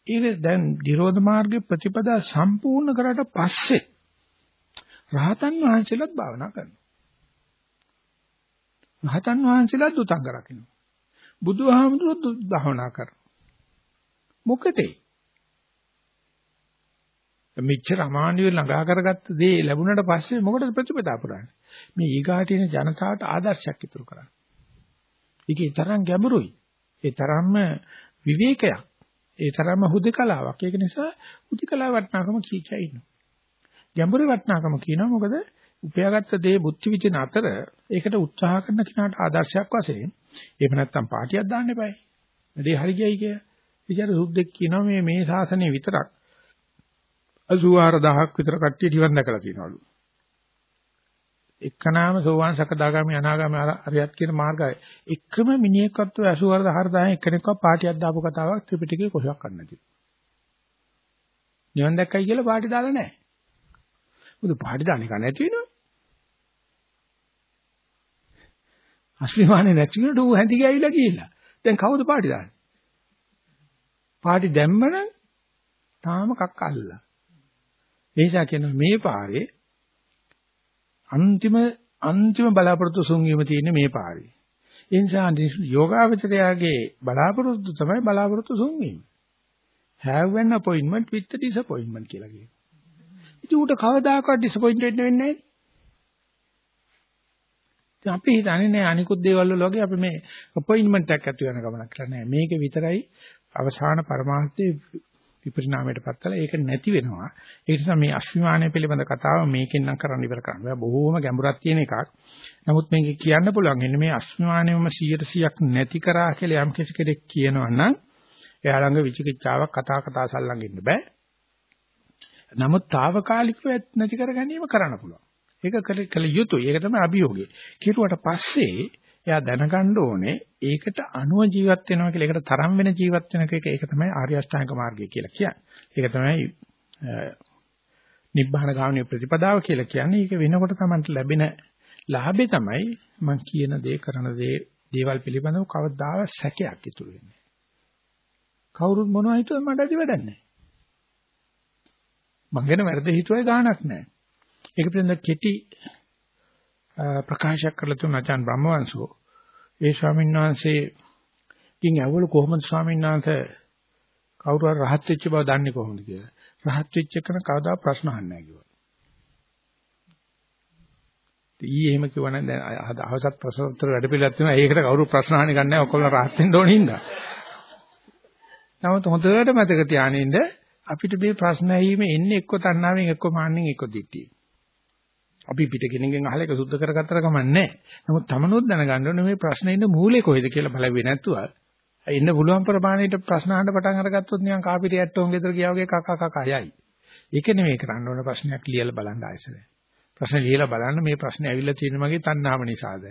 ඒක දැන් නිරෝධ මාර්ගයේ ප්‍රතිපදා සම්පූර්ණ කරාට පස්සේ රහතන් වහන්සේලාත් භාවනා කරනවා. රහතන් වහන්සේලාත් දුතංග රකින්නවා. බුදුහාමුදුරුවෝ භාවනා කරනවා. මොකටේ? මෙච්චර අමාන්‍යව ළඟා කරගත්ත දේ ලැබුණාට පස්සේ මොකටද ප්‍රතිපදා පුරන්නේ? මේ ඊගාටින ජනතාවට ආදර්ශයක් ඉතුරු කරන්න. ඒකේ තරම් ගැඹුරුයි. ඒ තරම්ම විවේකයක්. ඒ තරම්ම හුදකලාවක්. ඒක නිසා හුදකලාව වටනාකම කීකියා ඉන්නවා. ගැඹුරු වටනාකම කියනවා මොකද උපයාගත්ත දේ බුද්ධි විචින අතර ඒකට උත්සාහ කරන කෙනාට ආදර්ශයක් වශයෙන් එහෙම නැත්නම් පාටියක් දාන්න එපායි. වැඩේ හරි ගියයි කිය. විචාර සුද්දෙක් කියනවා මේ මේ ශාසනය විතරක් 84000ක් විතර කට්ටිය නිවන් දැකලා තියෙනවලු. එක්කනාම සෝවාන් සකදාගාමි අනාගාමි අරියත් කියන මාර්ගය එකම මිනිහෙක්වත් 84000 එක්කෙනෙක්ව පාටියක් දාපු කතාවක් ත්‍රිපිටකේ කොහොමවත් කරන්න නැති. නිවන් දැක්කයි කියලා පාටි දාලා නැහැ. මොකද පාටි දාන්න එක නැති වෙනවා. අශ්විමානේ නැති වෙනට ඌ හැඳි ගෑවිලා ගිහිල්ලා. දැන් කවුද පාටි දාන්නේ? පාටි දැම්මනම් තාම කක්ක අල්ලලා. ඒ නිසා කියනවා මේ පාරේ අන්තිම අන්තිම බලාපොරොත්තු සුන්වීම තියෙන්නේ මේ පාරේ. ඒ නිසා යෝගාවචරයාගේ බලාපොරොත්තු තමයි බලාපොරොත්තු සුන්වීම. have an appointment with the disappointment කියලා කියනවා. ඉතින් ඌට කවදාකවත් disappointed වෙන්නේ නැහැ. ඉතින් අපි හිතන්නේ නෑ අනිකුත් දේවල් වල වගේ අපි මේ අපොයින්ට්මන්ට් එකක් ඇති වෙන ගමනක් කරලා නෑ. මේක විතරයි අවසාන පරමාර්ථයේ විපරිණාමයටපත් කළා. ඒක නැති වෙනවා. ඒ නිසා මේ අශ්විමානය පිළිබඳ කතාව මේකෙන් නම් කරන්න ඉවර කරන්න බෑ. බොහෝම ගැඹුරක් තියෙන එකක්. නමුත් මේක කියන්න පුළුවන් ඉන්නේ මේ අශ්විමානයම 100%ක් නැති කරා කියලා යම් කෙනෙක් කියනවා නම් එයා ළඟ විචිකිච්ඡාවක් කතා කතා සල්ලං ඉන්න බෑ. නමුත් తాවකාලිකව නැති කර ගැනීම කරන්න පුළුවන්. ඒක කළ යුතුයි ඒක තමයි අභියෝගය කිරුවට පස්සේ එයා දැනගන්න ඕනේ ඒකට අනුව ජීවත් වෙනවා කියලා ඒකට තරම් වෙන ජීවත් වෙන එක ඒක තමයි ආර්ය අෂ්ටාංග මාර්ගය කියලා කියන්නේ. ඒක තමයි නිබ්බාන ගාමිනී ප්‍රතිපදාව කියලා කියන්නේ. ඒක වෙනකොට තමයි ලැබෙන ලාභේ තමයි මම කියන දේ කරන දේ දේවල් පිළිබඳව කවදාව සැකයක් ඉතුරු වෙන්නේ. කවුරුත් මොනවා හිතුවත් මට ඇති වැඩක් නැහැ. මං ගැන වැරදි හිතුවයි ගාණක් නැහැ. ඒක පිළිබඳ කෙටි ප්‍රකාශයක් කරලා තුන ආචාන් බ්‍රහ්මවංශෝ ඒ ස්වාමීන් වහන්සේ කින් ඇවවල කොහොමද ස්වාමීන් වහන්සේ කවුරු හරි රහත් වෙච්ච බව දන්නේ කොහොමද කියලා. රහත් වෙච්ච කෙනා කවදා ප්‍රශ්න අහන්නේ නැහැ කිව්වා. ඊයේ එහෙම කිව්වනම් දැන් අවසත් ප්‍රශ්න උත්තර වැඩ පිළිවෙලක් තියෙනවා. ඒකට කවුරු ප්‍රශ්න අහන්නේ නැහැ. ඔක්කොම රහත් වෙන්න ඕනේ හින්දා. නමුත් හොඳට මතක තියානින්න අපිට මේ ප්‍රශ්න ඇහිීම එන්නේ එක්ක තණ්හාවෙන් එක්ක මාන්නෙන් එක්ක දිට්ඨියෙන්. අපි පිට කෙනෙක්ගෙන් අහලා ඒක සුද්ධ කරගත්තර කමන්නේ නමුත් තමනුත් දැනගන්න ඕනේ මේ ප්‍රශ්නේ ඉන්න මූලය කොහෙද කියලා බලවෙන්නේ නැතුව ඉන්න පුළුවන් ප්‍රමාණයට ප්‍රශ්න අහන්න පටන් අරගත්තොත් නිකන් කාපිරිය ඇට්ටෝන් ගෙදර ගියා වගේ කක කක යයි. ඒක නෙමෙයි කරන්න ඕන ප්‍රශ්නයක් ලියලා බලන්න ආයෙසරේ. ප්‍රශ්න ලියලා බලන්න මේ ප්‍රශ්නේ ඇවිල්ලා තියෙන මගේ තණ්හාව නිසාද,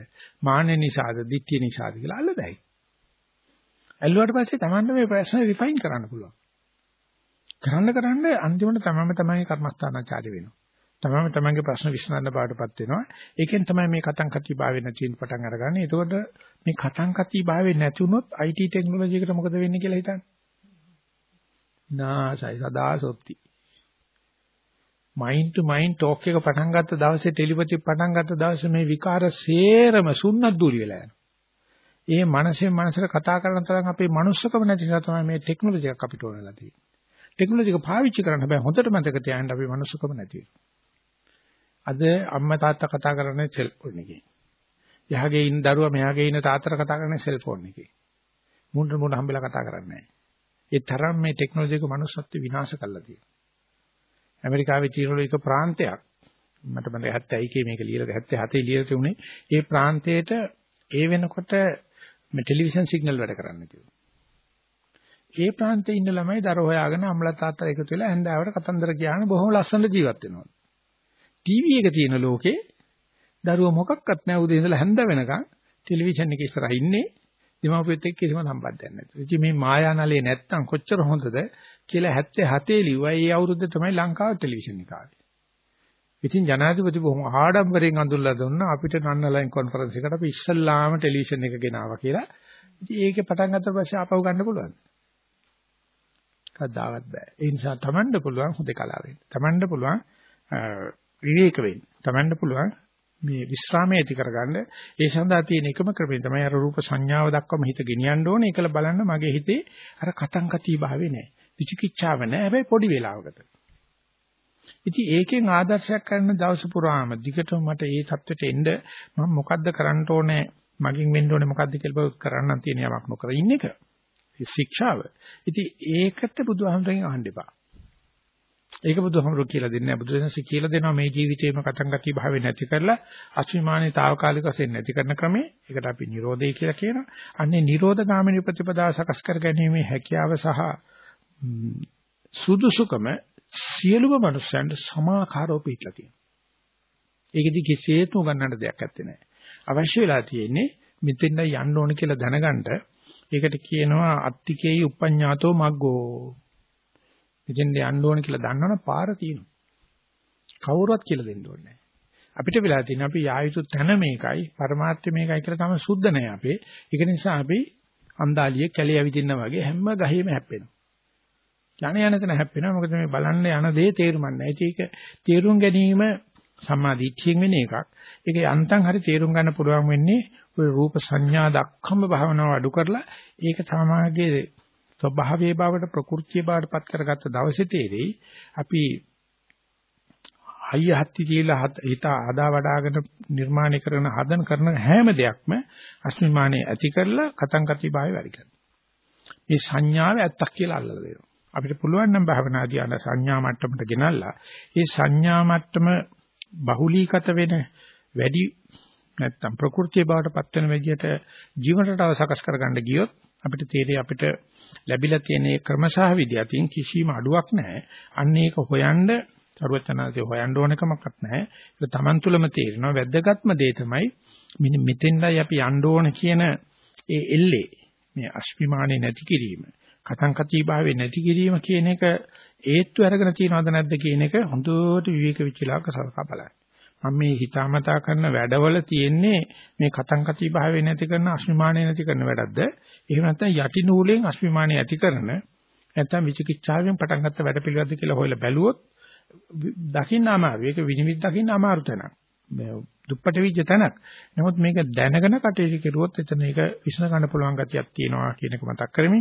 මාන්න නිසාද, ditthිය නිසාද කියලා අල්ලදයි. ඇල්ලුවාට පස්සේ Tamanne මේ ප්‍රශ්න රිෆයින් කරන්න පුළුවන්. කරන්න කරන්න අන්තිමට තමම තමන්ගේ කර්මස්ථානාචාර්ය වෙනවා. තමම තමන්ගේ ප්‍රශ්න විසඳන්න පාටපත් වෙනවා. ඒකෙන් තමයි මේ කතං කති භාවය නැති වෙන පටන් අරගන්නේ. එතකොට මේ කතං කති භාවය නැති වුණොත් IT ටෙක්නොලොජි එකට මොකද වෙන්නේ කියලා හිතන්න. නාසයි සදා සොත්ති. මයින්ඩ් ටු මයින්ඩ් ටෝක් එක පටන් ගත්ත දවසේ ටෙලිපති පටන් ගත්ත දවසේ මේ විකාර සේරම සුන්නත් දුරි වෙලා යනවා. ඒ මනසෙන් මනසට කතා කරන තරම් අපේ මනුස්සකම නැති නිසා තමයි මේ ටෙක්නොලොජි එක අපිට ඕනලා තියෙන්නේ. ටෙක්නොලොජි එක පාවිච්චි කරන්න හැබැයි හොඳට මතක තියාගන්න අපේ මනුස්සකම නැති වෙනවා. අද අම්මා තාත්තා කතා කරන්නේ සෙල්ෆෝන් එකේ. යහගේ ඉන්න දරුවා මෙහාගේ ඉන්න තාත්තට කතා කරන්නේ සෙල්ෆෝන් එකේ. මුණ්ඩ මුණ්ඩ හම්බෙලා කතා කරන්නේ නැහැ. ඒ තරම් මේ ටෙක්නොලොජි එක manussත්ව විනාශ කරලා තියෙනවා. ඇමරිකාවේ තියෙන එක ප්‍රාන්තයක් මට මතක 71 කේ මේක ලියලා 77 ලියලා තිබුණේ ඒ ප්‍රාන්තයේට ඒ වෙනකොට මේ ටෙලිවිෂන් සිග්නල් වැඩ කරන්නේ කියලා. ඒ ප්‍රාන්තේ ඉන්න ළමයි දර හොයාගෙන අම්ලා තාත්තා එකතු වෙලා හැන්දාවට කතන්දර කියන බොහොම ලස්සනට ජීවත් වෙනවා. ටීවී එක තියෙන ලෝකේ දරුවෝ මොකක්වත් නැහැ උදේ ඉඳලා හැන්ද වෙනකන් ටෙලිවිෂන් එකේ ඉස්සරහ ඉන්නේ දෙමාපියොත් එක්ක කිසිම සම්බන්ධයක් නැතුව. ඉතින් මේ මායානලේ නැත්තම් කොච්චර හොඳද කියලා 77 ලිව්වා. ඒ අවුරුද්ද තමයි ලංකාව ටෙලිවිෂන් එක ආවේ. ඉතින් ජනාධිපති බොහොම ආඩම්බරයෙන් අඳුල්ලා දුන්නා අපිට නන්නලයින් කොන්ෆරන්ස් එකට අපි ඉස්සල්ලාම ටෙලිවිෂන් එක ගෙනාවා කියලා. ඉතින් ඒකේ පටන් ගත්ත පස්සේ ආපහු ගන්න පුළුවන්. කවදාවත් බෑ. ඒ නිසා Tamanඩ පුළුවන් හුදකලා වෙන්න. Tamanඩ පුළුවන් විවේක වෙන්න. Tamanඩ පුළුවන් මේ විස්රාමයේ ඇති කරගන්න. ඒ සඳහා තියෙන එකම ක්‍රමය තමයි අර රූප සංඥාව දක්වම හිත ගෙනියන්න ඕනේ. ඒකල බලන්න මගේ හිතේ අර කතං කති භාවේ නැහැ විචිකිච්ඡාව නැහැ හැබැයි පොඩි වෙලාවකට. ඉතින් ඒකෙන් ආදර්ශයක් කරන දවස පුරාම දිගටම මට ඒ தත්වෙට එන්න මම මොකද්ද කරන්න ඕනේ? මගෙන් වෙන්න ඕනේ මොකද්ද කියලා කරන්න තියෙන යමක් නොකර ඉන්න එක. ශික්ෂාව. ඉතින් ඒකට බුදුහාමරගෙන් අහන්න එපා. ඒක බුදුහමරු කියලා දෙන්නේ නැහැ. බුදුරජාණන්සේ කියලා දෙනවා මේ ජීවිතේම කතං ගති භාවය නැති කරලා අස්මිමානේ తాවකාලික වශයෙන් නැති කරන ක්‍රමේ. ඒකට අපි Nirodhe කියලා කියනවා. අන්නේ Nirodha ගාමිනී ප්‍රතිපදාව සකස් කර ගැනීමේ හැකියාව සහ සුදුසුකම සියලුම මනුස්සයන්ට සමාකාරව පිටලා තියෙනවා. ඒකෙදි කිසිසේත්ම ගන්නට දෙයක් නැත්තේ නෑ. අවශ්‍ය වෙලා තියෙන්නේ මෙතෙන්ද යන්න ඕන කියලා දැනගන්න. ඒකට කියනවා අත්තිකේයි උපඤ්ඤාතෝ මග්ගෝ මෙතෙන්ද යන්න ඕන කියලා දන්නවනම් පාර තියෙනවා. කවුරුවත් කියලා දෙන්න ඕනේ නැහැ. අපිට වෙලා තියෙන අපි යා යුතු තැන මේකයි, પરමාර්ථය මේකයි කියලා තමයි සුද්ධ නැහැ අපේ. ඒක නිසා අපි අන්දාලියේ කැලේ ඇවිදින්න වගේ හැම ගහේම හැප්පෙනවා. යන යන තැන හැප්පෙනවා. මොකද මේ බලන්න යන දේ තේරුම් ගන්න. ඒක තේරුම් ගැනීම සම්මා දිට්ඨියෙන් වෙන එකක්. ඒක යන්තම් හරි තේරුම් ගන්න පුළුවන් වෙන්නේ ওই රූප සංඥා දක්වම භාවනාව අඩු කරලා ඒක සමාගයේ ස්වභාවයේ බවට ප්‍රകൃතිය බවට පත් කරගත්ත දවසේ තේරෙයි අපි අයිය හත්ති කියලා හිත ආදා වඩාගෙන නිර්මාණය කරන හදන කරන හැම දෙයක්ම අස්මිමානේ ඇති කරලා කතං කති භාවය වැඩි කරනවා. මේ සංඥාව ඇත්තක් කියලා අල්ලලා දෙනවා. අපිට පුළුවන් නම් භවනාදී අන සංඥා මට්ටමට ගෙනල්ලා ඒ සංඥා මට්ටම බහුලීගත වෙන වැඩි නැත්තම් ප්‍රകൃතිය බවට පත් වෙන විදිහට ජීවන රටාව සකස් කරගන්න ගියොත් අපිට තේරෙයි අපිට ලැබිලා තියෙන මේ ක්‍රමසහ විදි අතින් කිසිම අඩුවක් නැහැ. අන්න ඒක හොයන්න සරුවචනාදී හොයන්න ඕනකමක්වත් නැහැ. ඒක Taman තුලම තේරෙනවා. වැද්දගත්ම දේ තමයි මෙන්න මෙතෙන්දයි අපි යන්න ඕන කියන ඒ එල්ලේ මේ අස්පිමානේ නැති කිරීම. කතං කති භාවේ නැති කිරීම කියන එක ඒත්තු අරගෙන තියනවද නැද්ද කියන එක හොඳට විවේක විචලාක සලකා බලන්න. මම මේ හිතාමතා කරන වැඩවල තියෙන්නේ මේ කතං කති භාවය නැති කරන අස්මිමානය නැති කරන වැඩක්ද? එහෙම නැත්නම් යටි නූලෙන් අස්මිමානය ඇති කරන නැත්නම් විචිකිච්ඡාවෙන් පටන් ගත්ත වැඩ පිළිවෙලද කියලා හොයලා බැලුවොත් දකින්න අමාරුයි. ඒක විනිවිද දකින්න අමාරු තැනක්. දුප්පට විජ්ජ තැනක්. නමුත් මේක දැනගෙන කටයුතු කෙරුවොත් එතන ඒක විශ්න ගන්න පුළුවන් ගතියක් තියෙනවා කියන එක මතක් කරමි.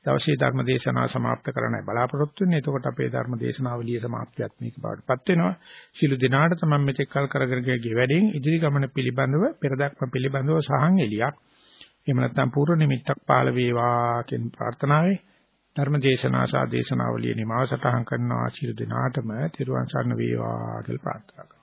දවසේ ධර්ම දේශනාව સમાપ્ત කරන්නයි බලාපොරොත්තු වෙන්නේ. එතකොට අපේ ධර්ම දේශනාවලිය સમાප්තියක් මේක බවටපත් වෙනවා. සිළු දිනාට තමයි මෙතෙක් කල් කරගෙන ගිය වැඩෙන් ඉදිරි ගමන පිළිබඳව පෙරදක්ම පිළිබඳව සහන් එලියක්. එහෙම නැත්නම් පූර්ව නිමිත්තක් පාල වේවා කියන ප්‍රාර්ථනාවයි. ධර්ම දේශනා සා දේශනාවලිය නිමාව සටහන් කරනවා. සිළු දිනාටම තිරුවන් සරණ වේවා කියලා ප්‍රාර්ථනා කරනවා.